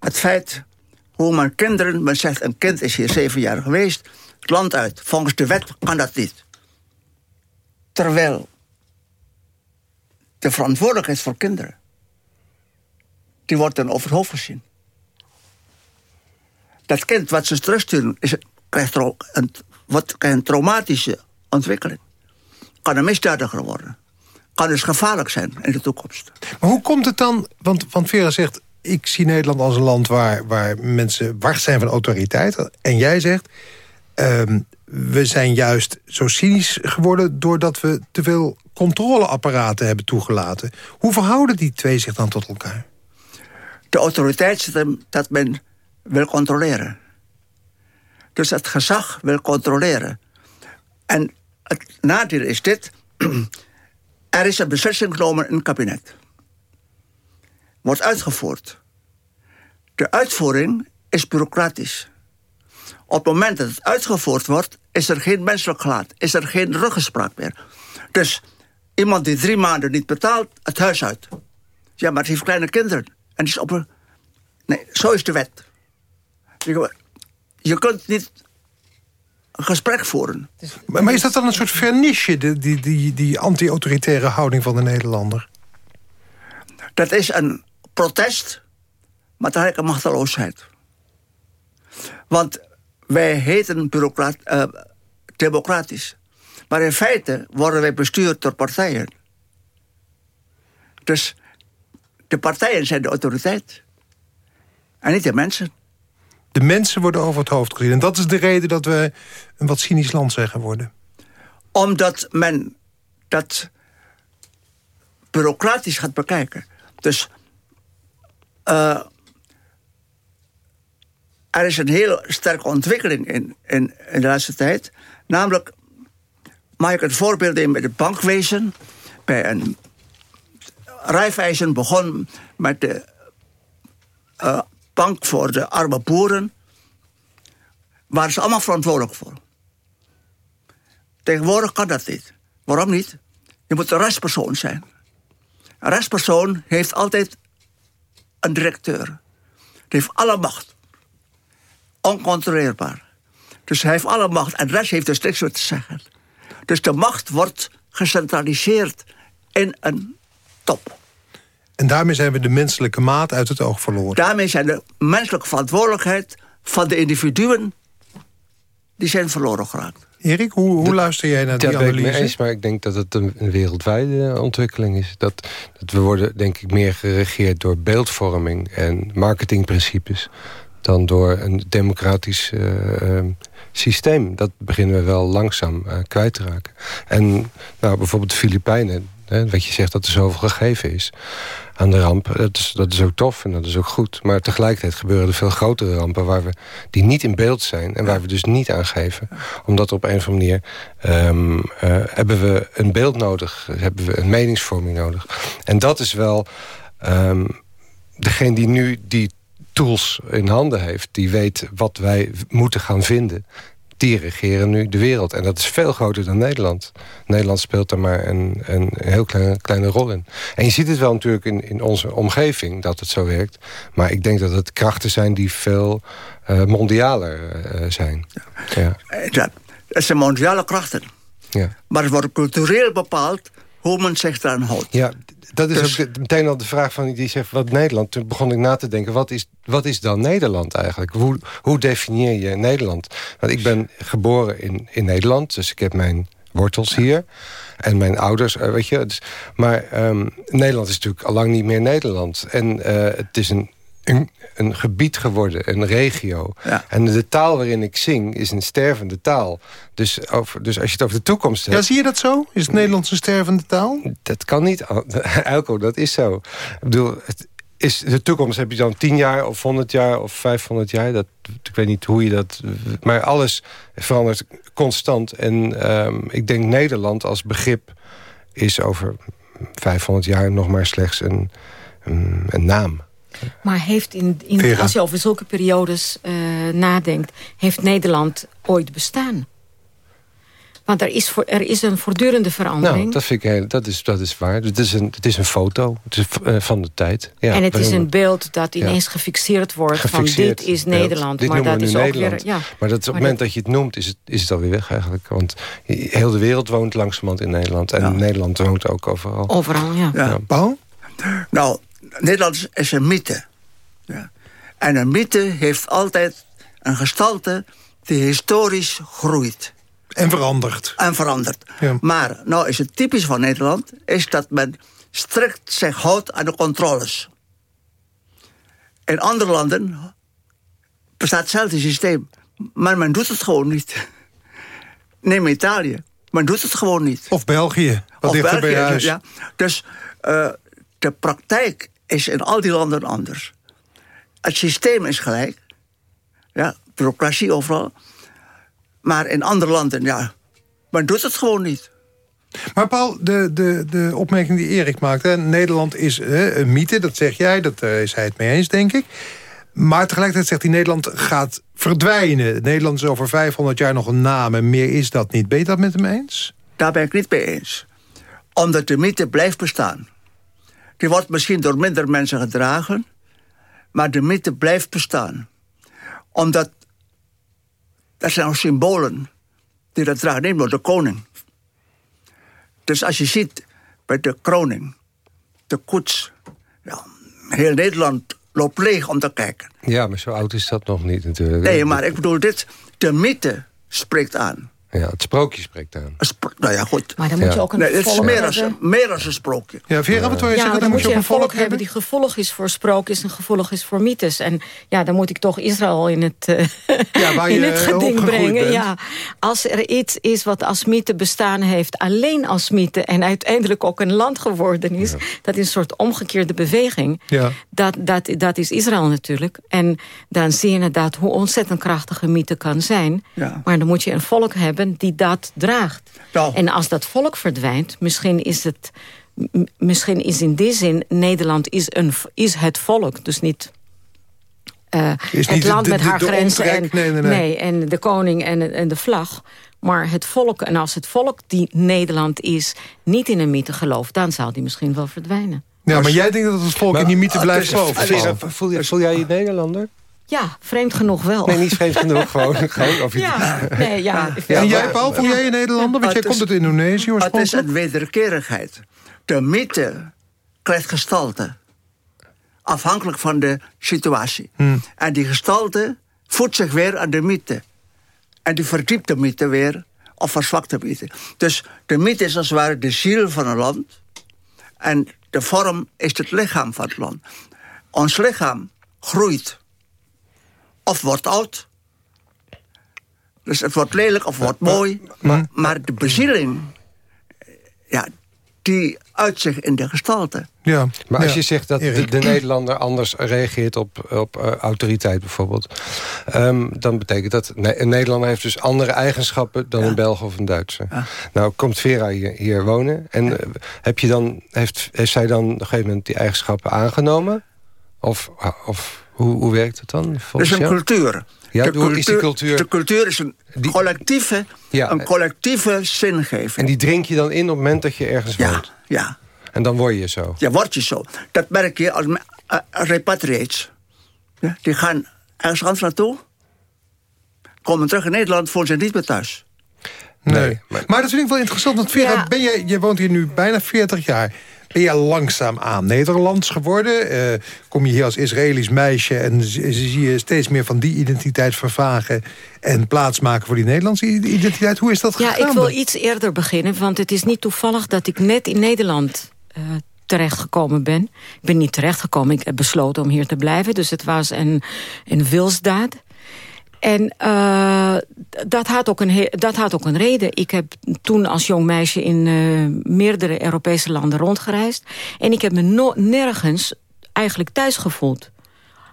het feit hoe mijn kinderen... men zegt een kind is hier zeven jaar geweest, het land uit. Volgens de wet kan dat niet. Terwijl de verantwoordelijkheid voor kinderen... die wordt dan over het hoofd gezien. Dat kind wat ze terugsturen... Is, krijgt een wat een traumatische ontwikkeling. Kan een misdadiger worden. Kan dus gevaarlijk zijn in de toekomst. Maar hoe komt het dan, want, want Vera zegt... ik zie Nederland als een land waar, waar mensen wars zijn van autoriteit. En jij zegt, ehm, we zijn juist zo cynisch geworden... doordat we te veel controleapparaten hebben toegelaten. Hoe verhouden die twee zich dan tot elkaar? De autoriteit zit dat men wil controleren. Dus het gezag wil controleren. En het nadeel is dit. er is een beslissing genomen in het kabinet. Wordt uitgevoerd. De uitvoering is bureaucratisch. Op het moment dat het uitgevoerd wordt... is er geen menselijk gelaat. Is er geen ruggespraak meer. Dus iemand die drie maanden niet betaalt... het huis uit. Ja, maar het heeft kleine kinderen. En die is op een... Nee, zo is de wet. Je kunt niet een gesprek voeren. Maar, maar is dat dan een soort vernisje, die, die, die, die anti-autoritaire houding van de Nederlander? Dat is een protest, maar tegelijk een machteloosheid. Want wij heten bureaucrat, uh, democratisch. Maar in feite worden wij bestuurd door partijen. Dus de partijen zijn de autoriteit. En niet de mensen. De mensen worden over het hoofd gezien. En dat is de reden dat we een wat cynisch land zijn geworden. Omdat men dat bureaucratisch gaat bekijken. Dus uh, er is een heel sterke ontwikkeling in, in, in de laatste tijd. Namelijk, mag ik een voorbeeld nemen met het bankwezen. Bij een Rijfijzen begon met de uh, bank voor de arme boeren. Waren ze allemaal verantwoordelijk voor. Tegenwoordig kan dat niet. Waarom niet? Je moet een restpersoon zijn. Een restpersoon heeft altijd een directeur. Die heeft alle macht. Oncontroleerbaar. Dus hij heeft alle macht en de rest heeft dus niks meer te zeggen. Dus de macht wordt gecentraliseerd in een top. En daarmee zijn we de menselijke maat uit het oog verloren. Daarmee zijn de menselijke verantwoordelijkheid van de individuen... die zijn verloren geraakt. Erik, hoe, hoe luister jij naar die analyse? Ik ben eens, maar ik denk dat het een, een wereldwijde ontwikkeling is. Dat, dat we worden, denk ik, meer geregeerd door beeldvorming en marketingprincipes dan door een democratisch uh, systeem. Dat beginnen we wel langzaam uh, kwijt te raken. En nou, bijvoorbeeld de Filipijnen, hè, wat je zegt dat er zoveel gegeven is aan de ramp. Dat is, dat is ook tof en dat is ook goed. Maar tegelijkertijd gebeuren er veel grotere rampen... Waar we, die niet in beeld zijn en waar we dus niet aan geven. Omdat op een of andere manier uh, hebben we een beeld nodig. Hebben we een meningsvorming nodig. En dat is wel... Um, degene die nu die tools in handen heeft... die weet wat wij moeten gaan vinden die regeren nu de wereld. En dat is veel groter dan Nederland. Nederland speelt daar maar een, een heel kleine, kleine rol in. En je ziet het wel natuurlijk in, in onze omgeving dat het zo werkt. Maar ik denk dat het krachten zijn die veel uh, mondialer uh, zijn. Ja. Ja. Het zijn mondiale krachten. Ja. Maar het wordt cultureel bepaald hoe men zich eraan houdt. Ja, dat is dus, ook meteen al de vraag van die zegt wat Nederland. Toen begon ik na te denken, wat is, wat is dan Nederland eigenlijk? Hoe, hoe definieer je Nederland? Want ik ben geboren in, in Nederland, dus ik heb mijn wortels hier. En mijn ouders, weet je. Dus, maar um, Nederland is natuurlijk al lang niet meer Nederland. En uh, het is een een, een, gebied geworden, een regio. Ja. En de taal waarin ik zing is een stervende taal. Dus, over, dus als je het over de toekomst hebt... Ja, zie je dat zo? Is het Nederlands een stervende taal? Dat kan niet. Elko, dat is zo. Ik bedoel, het is de toekomst heb je dan 10 jaar of 100 jaar of 500 jaar. Dat, ik weet niet hoe je dat... Maar alles verandert constant. En um, ik denk Nederland als begrip is over 500 jaar nog maar slechts een, een, een naam. Maar heeft in, in, als je over zulke periodes uh, nadenkt... heeft Nederland ooit bestaan? Want er is, voor, er is een voortdurende verandering. Nou, dat, vind ik heel, dat, is, dat is waar. Het is een, het is een foto het is, uh, van de tijd. Ja, en het is een beeld dat ineens ja. gefixeerd wordt... Gefixeerd van dit is Nederland. Dit maar dat is Nederland. Ook weer, ja. Maar dat, op het moment dat je het noemt, is het, is het alweer weg eigenlijk. Want heel de wereld woont langzamerhand in Nederland. En ja. Nederland woont ook overal. Overal, ja. ja. Paul? Nou, Nederland is een mythe. Ja. En een mythe heeft altijd een gestalte die historisch groeit. En veranderd. En veranderd. Ja. Maar nou is het typisch van Nederland... is dat men strikt zich houdt aan de controles. In andere landen bestaat hetzelfde systeem. Maar men doet het gewoon niet. Neem Italië. Men doet het gewoon niet. Of België, wat Of België. Ja. Dus eh, de praktijk is in al die landen anders. Het systeem is gelijk. Ja, bureaucratie overal. Maar in andere landen, ja, men doet het gewoon niet. Maar Paul, de, de, de opmerking die Erik maakte... Nederland is een mythe, dat zeg jij, dat eh, is hij het mee eens, denk ik. Maar tegelijkertijd zegt hij, Nederland gaat verdwijnen. Nederland is over 500 jaar nog een naam en meer is dat niet. Ben je dat met hem eens? Daar ben ik niet mee eens. Omdat de mythe blijft bestaan. Die wordt misschien door minder mensen gedragen... maar de mythe blijft bestaan. Omdat... er zijn ook symbolen die dat dragen. Neem nou de koning. Dus als je ziet bij de kroning, de koets... Ja, heel Nederland loopt leeg om te kijken. Ja, maar zo oud is dat nog niet natuurlijk. Nee, maar ik bedoel dit. De mythe spreekt aan. Ja, het sprookje spreekt aan. Spro- Nou ja, goed. Maar dan moet Ja. je ook een Nee, het is volk meer als, hebben. meer als een sprookje. Ja, Vera, wat wil je Ja, zeggen? dan moet je ook een volk hebben die gevolg is voor sprookjes en gevolg is voor mythes. En ja, dan moet ik toch Israël in het, eh, Ja, waar in je, het geding brengen. bent. Ja. Als er iets is wat als mythe bestaan heeft, alleen als mythe... en uiteindelijk ook een land geworden is... dat is een soort omgekeerde beweging. Ja. Dat, dat, dat is Israël natuurlijk. En dan zie je inderdaad hoe ontzettend krachtige mythe kan zijn. Ja. Maar dan moet je een volk hebben die dat draagt. Nou. En als dat volk verdwijnt, misschien is het... Misschien is in die zin Nederland is, een, is het volk. Dus niet eh, Is het land de- met de- haar de grenzen. omtrek, En, nee, nee, nee. en de koning en, en de vlag. Maar het volk, en als het volk die Nederland is... niet in een mythe gelooft, dan zal die misschien wel verdwijnen. Ja, maar jij denkt dat het volk Maar- in die mythe blijft geloven? voel jij je Nederlander? Ja, vreemd genoeg wel. Nee, niet vreemd genoeg. Gewoon, gewoon of je- Ja, nee, ja. Ja, en jij, Paul, voel jij je Nederlander? Want jij komt uit Indonesië Het is oorspronkelijk. een wederkerigheid. De mythe krijgt gestalte. Afhankelijk van de situatie. En die gestalte voedt zich weer aan de mythe. En die verdiept de mythe weer, of verzwakt de mythe. Dus de mythe is als het ware de ziel van een land. En de vorm is het lichaam van het land. Ons lichaam groeit. Of wordt oud. Dus het wordt lelijk of wordt mooi. Maar, de bezieling, ja, die uit zich in de gestalte. Ja. Maar als ja. je zegt dat de, Nederlander anders reageert op, op eh, autoriteit bijvoorbeeld... ehm, dan betekent dat... Nee, een Nederlander heeft dus andere eigenschappen dan een Belg of een Duitser. Nou, komt Vera hier, hier wonen. En eh, heb je dan, heeft, heeft zij dan op een gegeven moment die eigenschappen aangenomen? Of, of hoe, hoe werkt het dan? Dat is een jou? cultuur. Ja, de hoe is die cultuur? De cultuur is een Die- collectieve, Ja. een collectieve zingeving. En die drink je dan in op het moment dat je ergens ja, woont? ja, En dan word je zo? ja, word je zo. Dat merk je als eh, repatriates. Ja, die gaan ergens anders naartoe. Komen terug in Nederland, voelen zich niet meer thuis. Nee. Nee, maar, maar- dat vind ik wel interessant. Want Vera, Ja. ben je, je woont hier nu bijna 40 jaar. Ben je langzaam aan Nederlands geworden? Eh, kom je hier als Israëlisch meisje... en zie je steeds meer van die identiteit vervagen... en plaatsmaken voor die Nederlandse identiteit? Hoe is dat Ja, gegaan? ik wil iets eerder beginnen, want het is niet toevallig dat ik net in Nederland eh, terechtgekomen ben. Ik ben niet terechtgekomen, ik heb besloten om hier te blijven. Dus het was een, een wilsdaad. En eh, dat, had ook een dat had ook een reden. Ik heb toen als jong meisje in eh, meerdere Europese landen rondgereisd. En ik heb me nergens eigenlijk thuis gevoeld.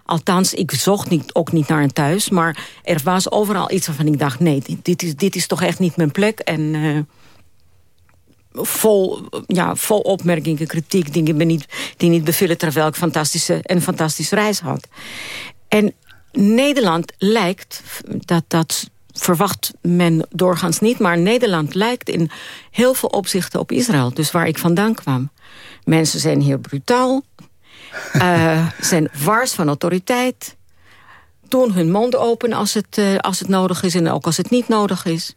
Althans, ik zocht niet, ook niet naar een thuis. Maar er was overal iets waarvan ik dacht... nee, dit, is, dit is toch echt niet mijn plek. En eh, vol, ja, vol opmerkingen, kritiek... dingen me niet, die niet bevielen terwijl ik fantastische, een fantastische reis had. En Nederland lijkt, dat, dat verwacht men doorgaans niet... maar Nederland lijkt in heel veel opzichten op Israël. Dus waar ik vandaan kwam. Mensen zijn hier brutaal, eh, zijn wars van autoriteit... doen hun mond open als het, eh, als het nodig is en ook als het niet nodig is.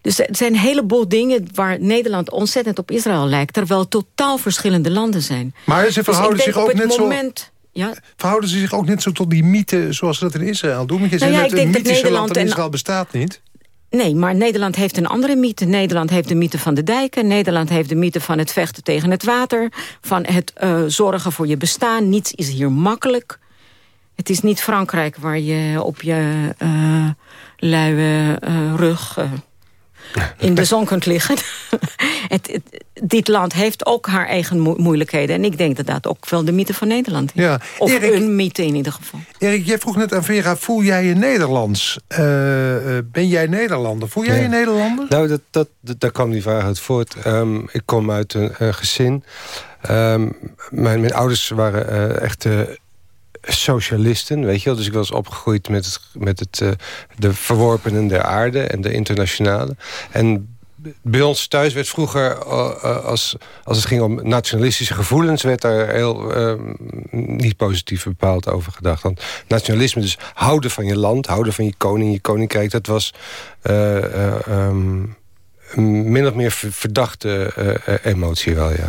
Dus er zijn een heleboel dingen waar Nederland ontzettend op Israël lijkt... terwijl totaal verschillende landen zijn. Maar ze Dus verhouden zich op ook het net zo... Ja, Verhouden ze zich ook net zo tot die mythe zoals ze dat in Israël doen? Want je Nou zei ja, net, ik denk een dat mythische land Nederland en- Israël bestaat niet. Nee, maar Nederland heeft een andere mythe. Nederland heeft de mythe van de dijken. Nederland heeft de mythe van het vechten tegen het water. Van het uh, zorgen voor je bestaan. Niets is hier makkelijk. Het is niet Frankrijk waar je op je uh, luie uh, rug in de zon kunt liggen. het, het, dit land heeft ook haar eigen moeilijkheden. En ik denk dat dat ook wel de mythe van Nederland is. Ja. Of Erik, een mythe in ieder geval. Erik, jij vroeg net aan Vera, voel jij je Nederlands? Uh, ben jij Nederlander? Voel jij je Nederlander? Nou, dat, dat, daar kwam die vraag uit voort. Um, ik kom uit een, een gezin. Um, mijn, mijn ouders waren uh, echt socialisten, weet je wel. Dus ik was opgegroeid met, met het, uh, de verworpenen der aarde en de internationale. En bij ons thuis werd vroeger, uh, als, als het ging om nationalistische gevoelens... werd daar heel niet positief bepaald over gedacht. Want nationalisme, dus houden van je land, houden van je koning, je koninkrijk... dat was um, min of meer verdachte uh, emotie wel, ja.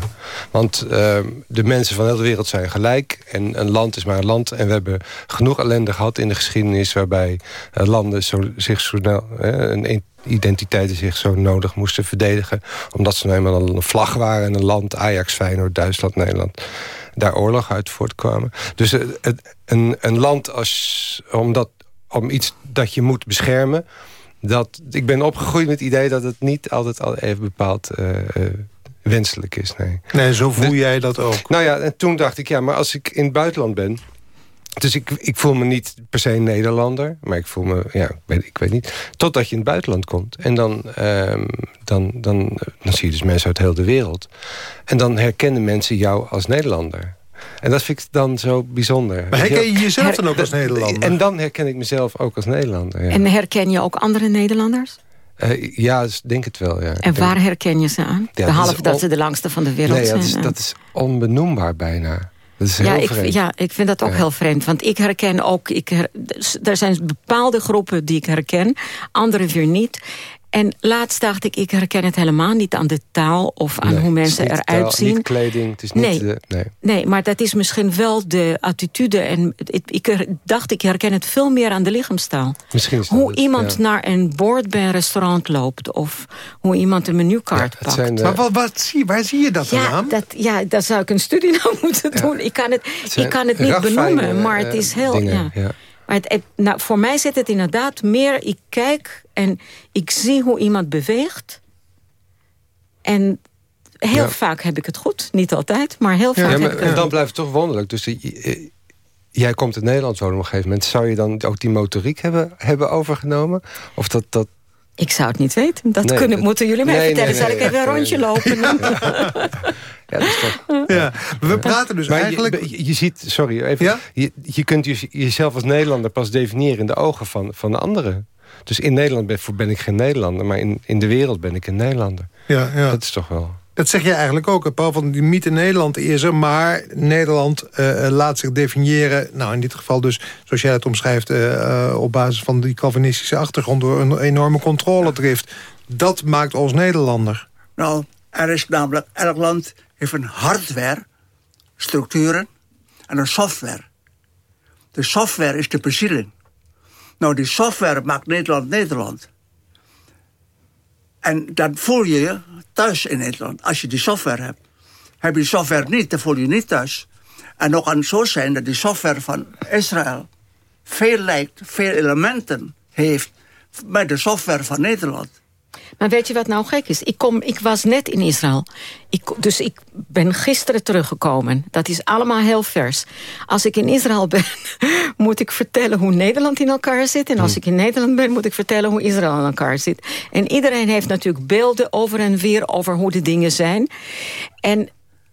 Want uh, de mensen van de hele wereld zijn gelijk. En een land is maar een land. En we hebben genoeg ellende gehad in de geschiedenis... waarbij uh, landen zo, zich zo snel... een identiteiten zich zo nodig moesten verdedigen. Omdat ze nou eenmaal een vlag waren en een land... Ajax, Feyenoord, Duitsland, Nederland... daar oorlog uit voortkwamen. Dus een, een land als, omdat, om iets dat je moet beschermen dat, ik ben opgegroeid met het idee dat het niet altijd al even bepaald uh, wenselijk is. Nee, nee zo voel jij dat ook. Nou ja, en toen dacht ik, ja, maar als ik in het buitenland ben... Dus ik, ik voel me niet per se Nederlander. Maar ik voel me, ja, ik weet, ik weet niet. Totdat je in het buitenland komt. En dan, um, dan, dan, dan zie je dus mensen uit heel de wereld. En dan herkennen mensen jou als Nederlander. En dat vind ik dan zo bijzonder. Maar herken je jezelf dan ook als Nederlander? En dan herken ik mezelf ook als Nederlander. Ja. En herken je ook andere Nederlanders? Uh, ja, denk het wel. Ja. En waar herken je ze aan? Ja, Behalve dat, dat, ze de langste van de wereld nee, zijn. Dat is, dat is onbenoembaar bijna. Dat is ja, heel ik, vreemd. ja, ik vind dat ook heel vreemd. Want ik herken ook... Ik her, er zijn bepaalde groepen die ik herken. Andere weer niet. En laatst dacht ik, ik herken het helemaal niet aan de taal... of aan nee, hoe mensen eruit taal, zien. Niet kleding, het is niet... Nee, de, nee. nee, maar dat is misschien wel de attitude. En ik, ik dacht, ik herken het veel meer aan de lichaamstaal. Misschien is hoe het, iemand ja. naar een bord bij een restaurant loopt... of hoe iemand een menukaart Ja, pakt. zijn de- Maar wat, wat zie, waar zie je dat dan Ja, aan? dat, ja, daar zou ik een studie naar moeten doen. Ik kan het, ik kan het niet benoemen, maar het eh, is heel... dingen, ja. Maar het, nou, voor mij zit het inderdaad meer... ik kijk en ik zie hoe iemand beweegt. En heel Ja. vaak heb ik het goed. Niet altijd, maar heel vaak Ja, heb ik en het dan goed. blijft het toch wonderlijk. Dus jij komt in Nederland wonen op een gegeven moment. Zou je dan ook die motoriek hebben, hebben overgenomen? Of dat... dat Ik zou het niet weten. Dat Nee, kunnen, dat- moeten jullie mij Nee, vertellen. nee, Zal ik even een rondje lopen? ja, dat is toch... Ja, we praten dus Maar eigenlijk... je, je, je ziet, sorry, even, Ja? je, je kunt je, jezelf als Nederlander pas definiëren in de ogen van, van de anderen. Dus in Nederland ben, ben ik geen Nederlander, maar in, in de wereld ben ik een Nederlander. ja, ja. Dat is toch wel... Dat zeg je eigenlijk ook. Paar van die mythe Nederland is er, maar Nederland eh, eh, laat zich definiëren... nou, in dit geval dus, zoals jij het omschrijft... eh, op basis van die Calvinistische achtergrond... door een enorme controledrift. Dat maakt ons Nederlander. Nou, er is namelijk, elk land heeft een hardware, structuren, en een software. De software is de bezieling. Nou, die software maakt Nederland Nederland. En dan voel je je thuis in Nederland, als je die software hebt. Heb je die software niet, dan voel je je niet thuis. En nog kan zo zijn dat die software van Israël... veel lijkt, veel elementen heeft met de software van Nederland. Maar weet je wat nou gek is? Ik, kom, ik was net in Israël. Ik, dus ik ben gisteren teruggekomen. Dat is allemaal heel vers. Als ik in Israël ben, moet ik vertellen hoe Nederland in elkaar zit. En als ik in Nederland ben, moet ik vertellen hoe Israël in elkaar zit. En iedereen heeft natuurlijk beelden over en weer over hoe de dingen zijn. En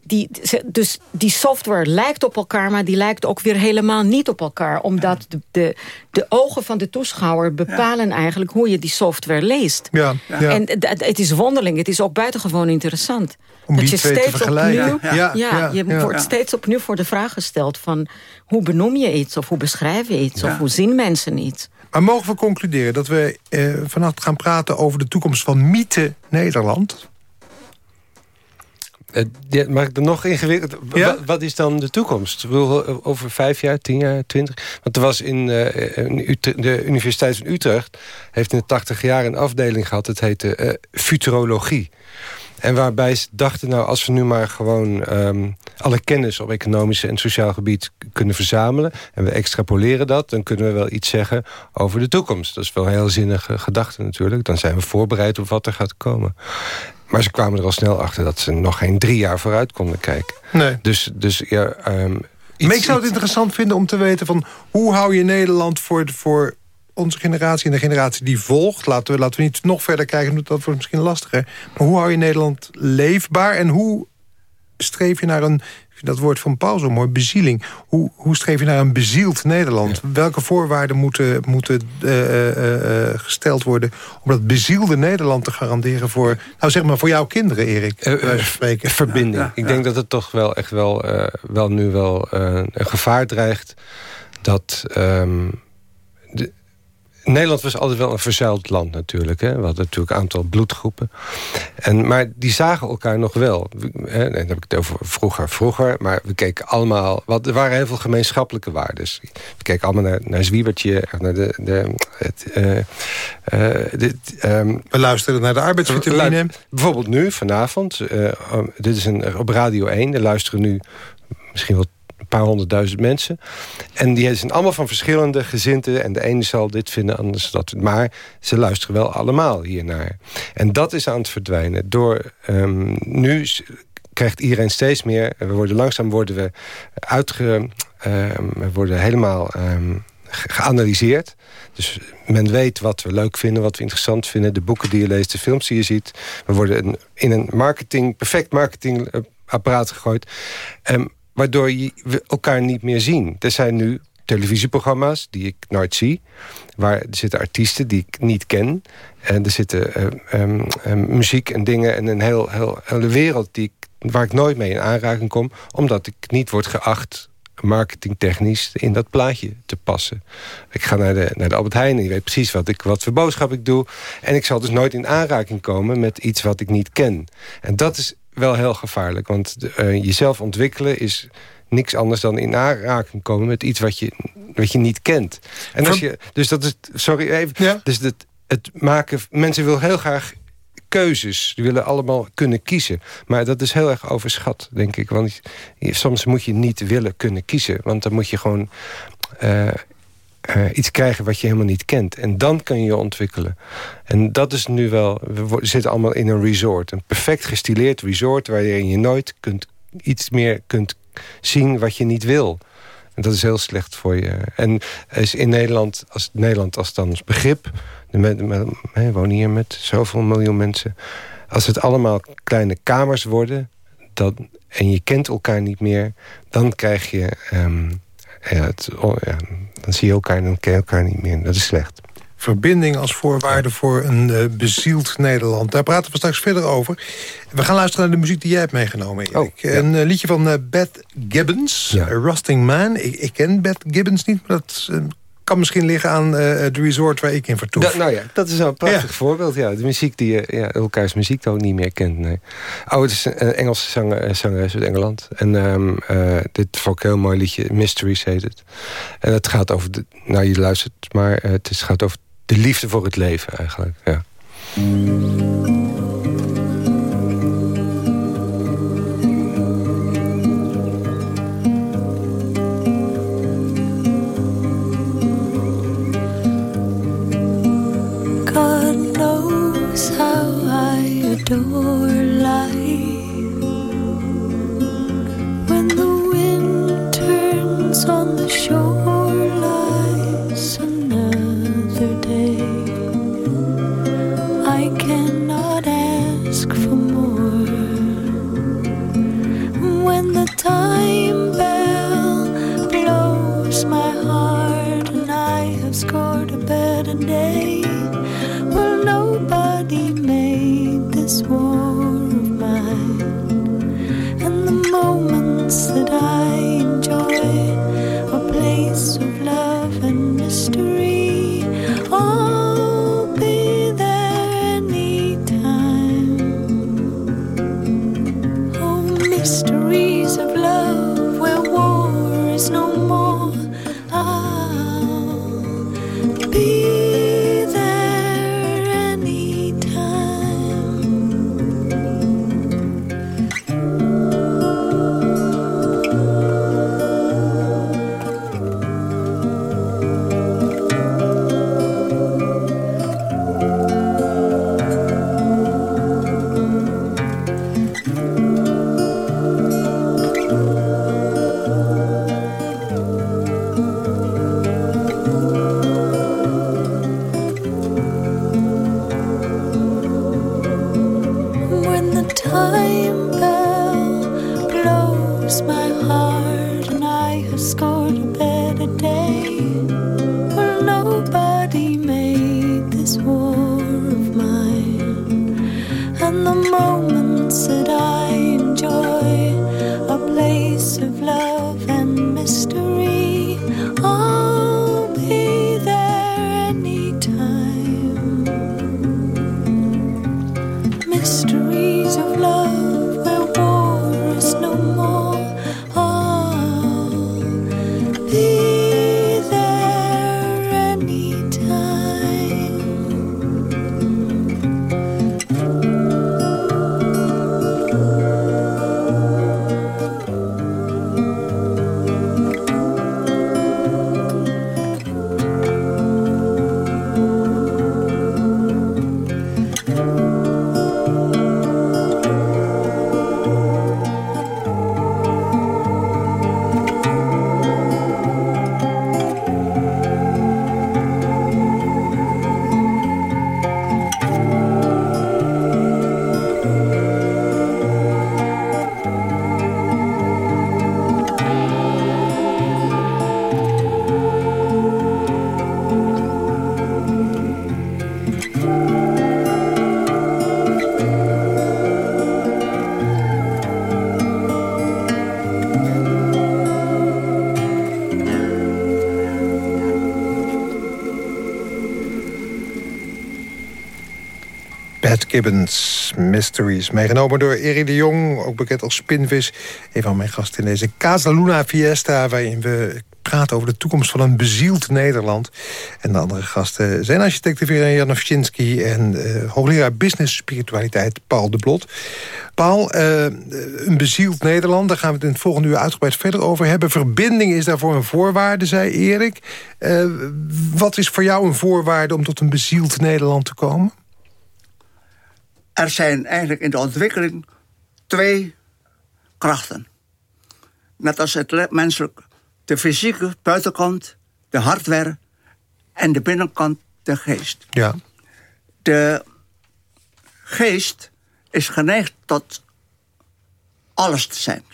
die, dus die software lijkt op elkaar, maar die lijkt ook weer helemaal niet op elkaar. Omdat de, de, de ogen van de toeschouwer bepalen eigenlijk hoe je die software leest. Ja, ja. En het is wonderling, het is ook buitengewoon interessant. Om dat die je twee te steeds vergelijken. opnieuw, Ja, ja, ja, je ja. wordt Ja. steeds opnieuw voor de vraag gesteld van hoe benoem je iets of hoe beschrijf je iets Ja. of hoe zien mensen iets. Maar mogen we concluderen dat we eh, vannacht gaan praten... over de toekomst van mythe Nederland? Uh, maar er nog ingewikkeld? Ja? Wat, is dan de toekomst? Over vijf jaar, tien jaar, twintig? Want er was in, de Universiteit van Utrecht... heeft in de tachtig jaar een afdeling gehad. Het heette futurologie. En waarbij ze dachten, nou, als we nu maar gewoon um, alle kennis op economisch en sociaal gebied kunnen verzamelen... en we extrapoleren dat, dan kunnen we wel iets zeggen over de toekomst. Dat is wel een heel zinnige gedachte natuurlijk. Dan zijn we voorbereid op wat er gaat komen. Maar ze kwamen er al snel achter dat ze nog geen drie jaar vooruit konden kijken. Nee. Dus, dus ja... Um, maar ik zou het interessant vinden om te weten van... hoe hou je Nederland voor, voor onze generatie en de generatie die volgt... laten we, laten we niet nog verder kijken, dat wordt misschien lastiger. Maar hoe hou je Nederland leefbaar en hoe streef je naar een... dat woord van Paul zo mooi, bezieling. Hoe, hoe streef je naar een bezield Nederland? Welke voorwaarden moeten, moeten uh, uh, gesteld worden... om dat bezielde Nederland te garanderen voor... nou zeg maar voor jouw kinderen, Erik. spreken. Verbinding. Ik denk dat het toch wel echt wel, wel nu wel een gevaar dreigt... dat... Um, de, Nederland was altijd wel een verzuild land natuurlijk. Hè? We hadden natuurlijk een aantal bloedgroepen. En, maar die zagen elkaar nog wel. Hè? Dan heb ik het over vroeger, vroeger. Maar we keken allemaal... Wat, er waren heel veel gemeenschappelijke waarden. We keken allemaal naar, naar Zwiebertje. Naar de, de, het, uh, um, we luisteren naar de arbeidsvitamine. Bijvoorbeeld nu, vanavond. Uh, dit is een, op Radio 1. Er luisteren nu misschien wel paar honderdduizend mensen. En die zijn allemaal van verschillende gezinten. En de ene zal dit vinden, anders dat. Maar ze luisteren wel allemaal hiernaar. En dat is aan het verdwijnen. Door um, nu krijgt iedereen steeds meer... We worden, langzaam worden we uitge... Um, we worden helemaal... Um, geanalyseerd. Dus men weet wat we leuk vinden, wat we interessant vinden. De boeken die je leest, de films die je ziet. We worden in een marketing, perfect marketingapparaat gegooid. Um, waardoor je elkaar niet meer zien. Er zijn nu televisieprogramma's die ik nooit zie. Waar er zitten artiesten die ik niet ken. En er zitten uh, um, um, muziek en dingen en een heel, heel, hele wereld die ik, waar ik nooit mee in aanraking kom. Omdat ik niet word geacht marketingtechnisch in dat plaatje te passen. Ik ga naar de, naar de Albert Heijn en je weet precies wat, ik, wat voor boodschap ik doe. En ik zal dus nooit in aanraking komen met iets wat ik niet ken. En dat is wel heel gevaarlijk. Want uh, jezelf ontwikkelen is niks anders dan in aanraking komen met iets wat je, wat je niet kent. En als je, dus dat is, sorry even, dus het, het maken, mensen willen heel graag keuzes. Die willen allemaal kunnen kiezen. Maar dat is heel erg overschat, denk ik. Want soms moet je niet willen kunnen kiezen. Want dan moet je gewoon uh, uh, iets krijgen wat je helemaal niet kent. En dan kan je je ontwikkelen. En dat is nu wel... We zitten allemaal in een resort. Een perfect gestileerd resort... waarin je nooit kunt, iets meer kunt zien wat je niet wil. En dat is heel slecht voor je. En is in Nederland, als Nederland als dan begrip... we wonen hier met zoveel miljoen mensen... als het allemaal kleine kamers worden... Dat, en je kent elkaar niet meer... dan krijg je... Um, ja, het, oh, ja, dan zie je elkaar en dan ken je elkaar niet meer. Dat is slecht. Verbinding als voorwaarde voor een uh, bezield Nederland. Daar praten we straks verder over. We gaan luisteren naar de muziek die jij hebt meegenomen, Erik. Oh, Een uh, liedje van uh, Beth Gibbons, ja. Rusting Man. Ik, ik, ken Beth Gibbons niet, maar dat kan misschien liggen aan uh, het resort waar ik in vertoef. Dat, nou ja, dat is een prachtig voorbeeld. Ja, de muziek die je ja, elkaars muziek ook niet meer kent. Nee. Oh, het is een Engelse zanger, eh, zangeres uit Engeland. En um, uh, dit vond ik heel mooi liedje. Mysteries heet het. En het gaat over... De, nou, je luistert, maar het is, gaat over de liefde voor het leven eigenlijk. Ja. That's how I adore life. When the wind turns on the shore, lies another day. I cannot ask for more. When the time bell blows my heart, and I have scored a better day. Gibbons, Mysteries. Meegenomen door Erik de Jong, ook bekend als Spinvis. Een van mijn gasten in deze Casa Luna Fiesta... waarin we praten over de toekomst van een bezield Nederland. En de andere gasten zijn architect Vera Janowczynski... en uh, hoogleraar Business Spiritualiteit Paul de Blot. Paul, uh, een bezield Nederland, daar gaan we het in het volgende uur uitgebreid verder over hebben. Verbinding is daarvoor een voorwaarde, zei Erik. Uh, wat is voor jou een voorwaarde om tot een bezield Nederland te komen? Er zijn eigenlijk in de ontwikkeling twee krachten. Net als het menselijk, de fysieke buitenkant, de hardware... en de binnenkant, de geest. Ja. De geest is geneigd tot alles te zijn.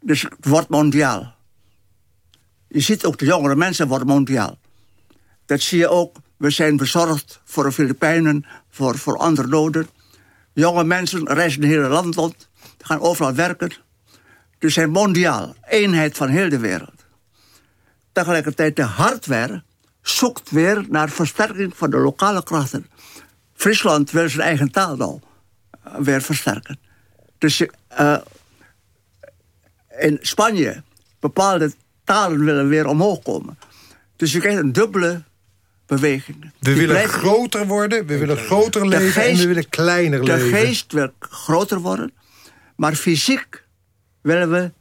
Dus het wordt mondiaal. Je ziet ook de jongere mensen worden mondiaal. Dat zie je ook. We zijn bezorgd voor de Filipijnen, voor, voor andere noden. Jonge mensen reizen het hele land rond, gaan overal werken. Dus zijn mondiaal, eenheid van heel de wereld. Tegelijkertijd de hardware zoekt weer naar versterking van de lokale krachten. Friesland wil zijn eigen taal nou weer versterken. Dus uh, in Spanje bepaalde talen willen weer omhoog komen. Dus je krijgt een dubbele beweging. We willen blijft... groter worden, we willen groter leven geest, en we willen kleiner de leven. De geest wil groter worden, maar fysiek willen we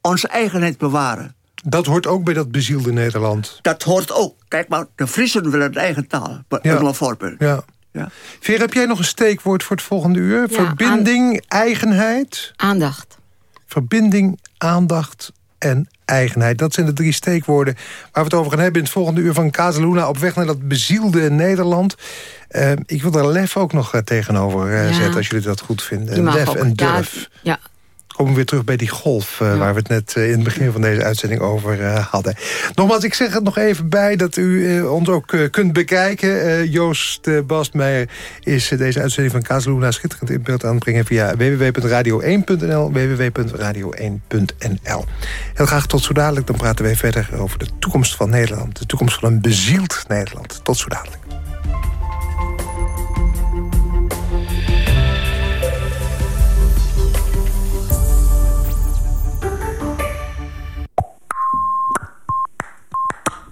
onze eigenheid bewaren. Dat hoort ook bij dat bezielde Nederland. Dat hoort ook. Kijk maar, de Friesen willen een eigen taal. Ja. Een voorbeeld. Ja. Ja. Veer, heb jij nog een steekwoord voor het volgende uur? Ja, Verbinding, eigenheid? Aandacht. Verbinding, aandacht en eigenheid. Dat zijn de drie steekwoorden waar we het over gaan hebben... in het volgende uur van Casaluna op weg naar dat bezielde Nederland. Uh, ik wil er lef ook nog uh, tegenover uh, ja. zetten, als jullie dat goed vinden. Lef ook. en durf. Ja, ja. Komen we weer terug bij die golf, ja. waar we het net in het begin van deze uitzending over hadden. Nogmaals, ik zeg het nog even bij dat u ons ook kunt bekijken. Joost Bastmeijer is deze uitzending van Casaluna schitterend in beeld aan het brengen... via www.radio1.nl, www.radio1.nl. Heel graag tot zo dadelijk, dan praten wij verder over de toekomst van Nederland. De toekomst van een bezield Nederland. Tot zo dadelijk.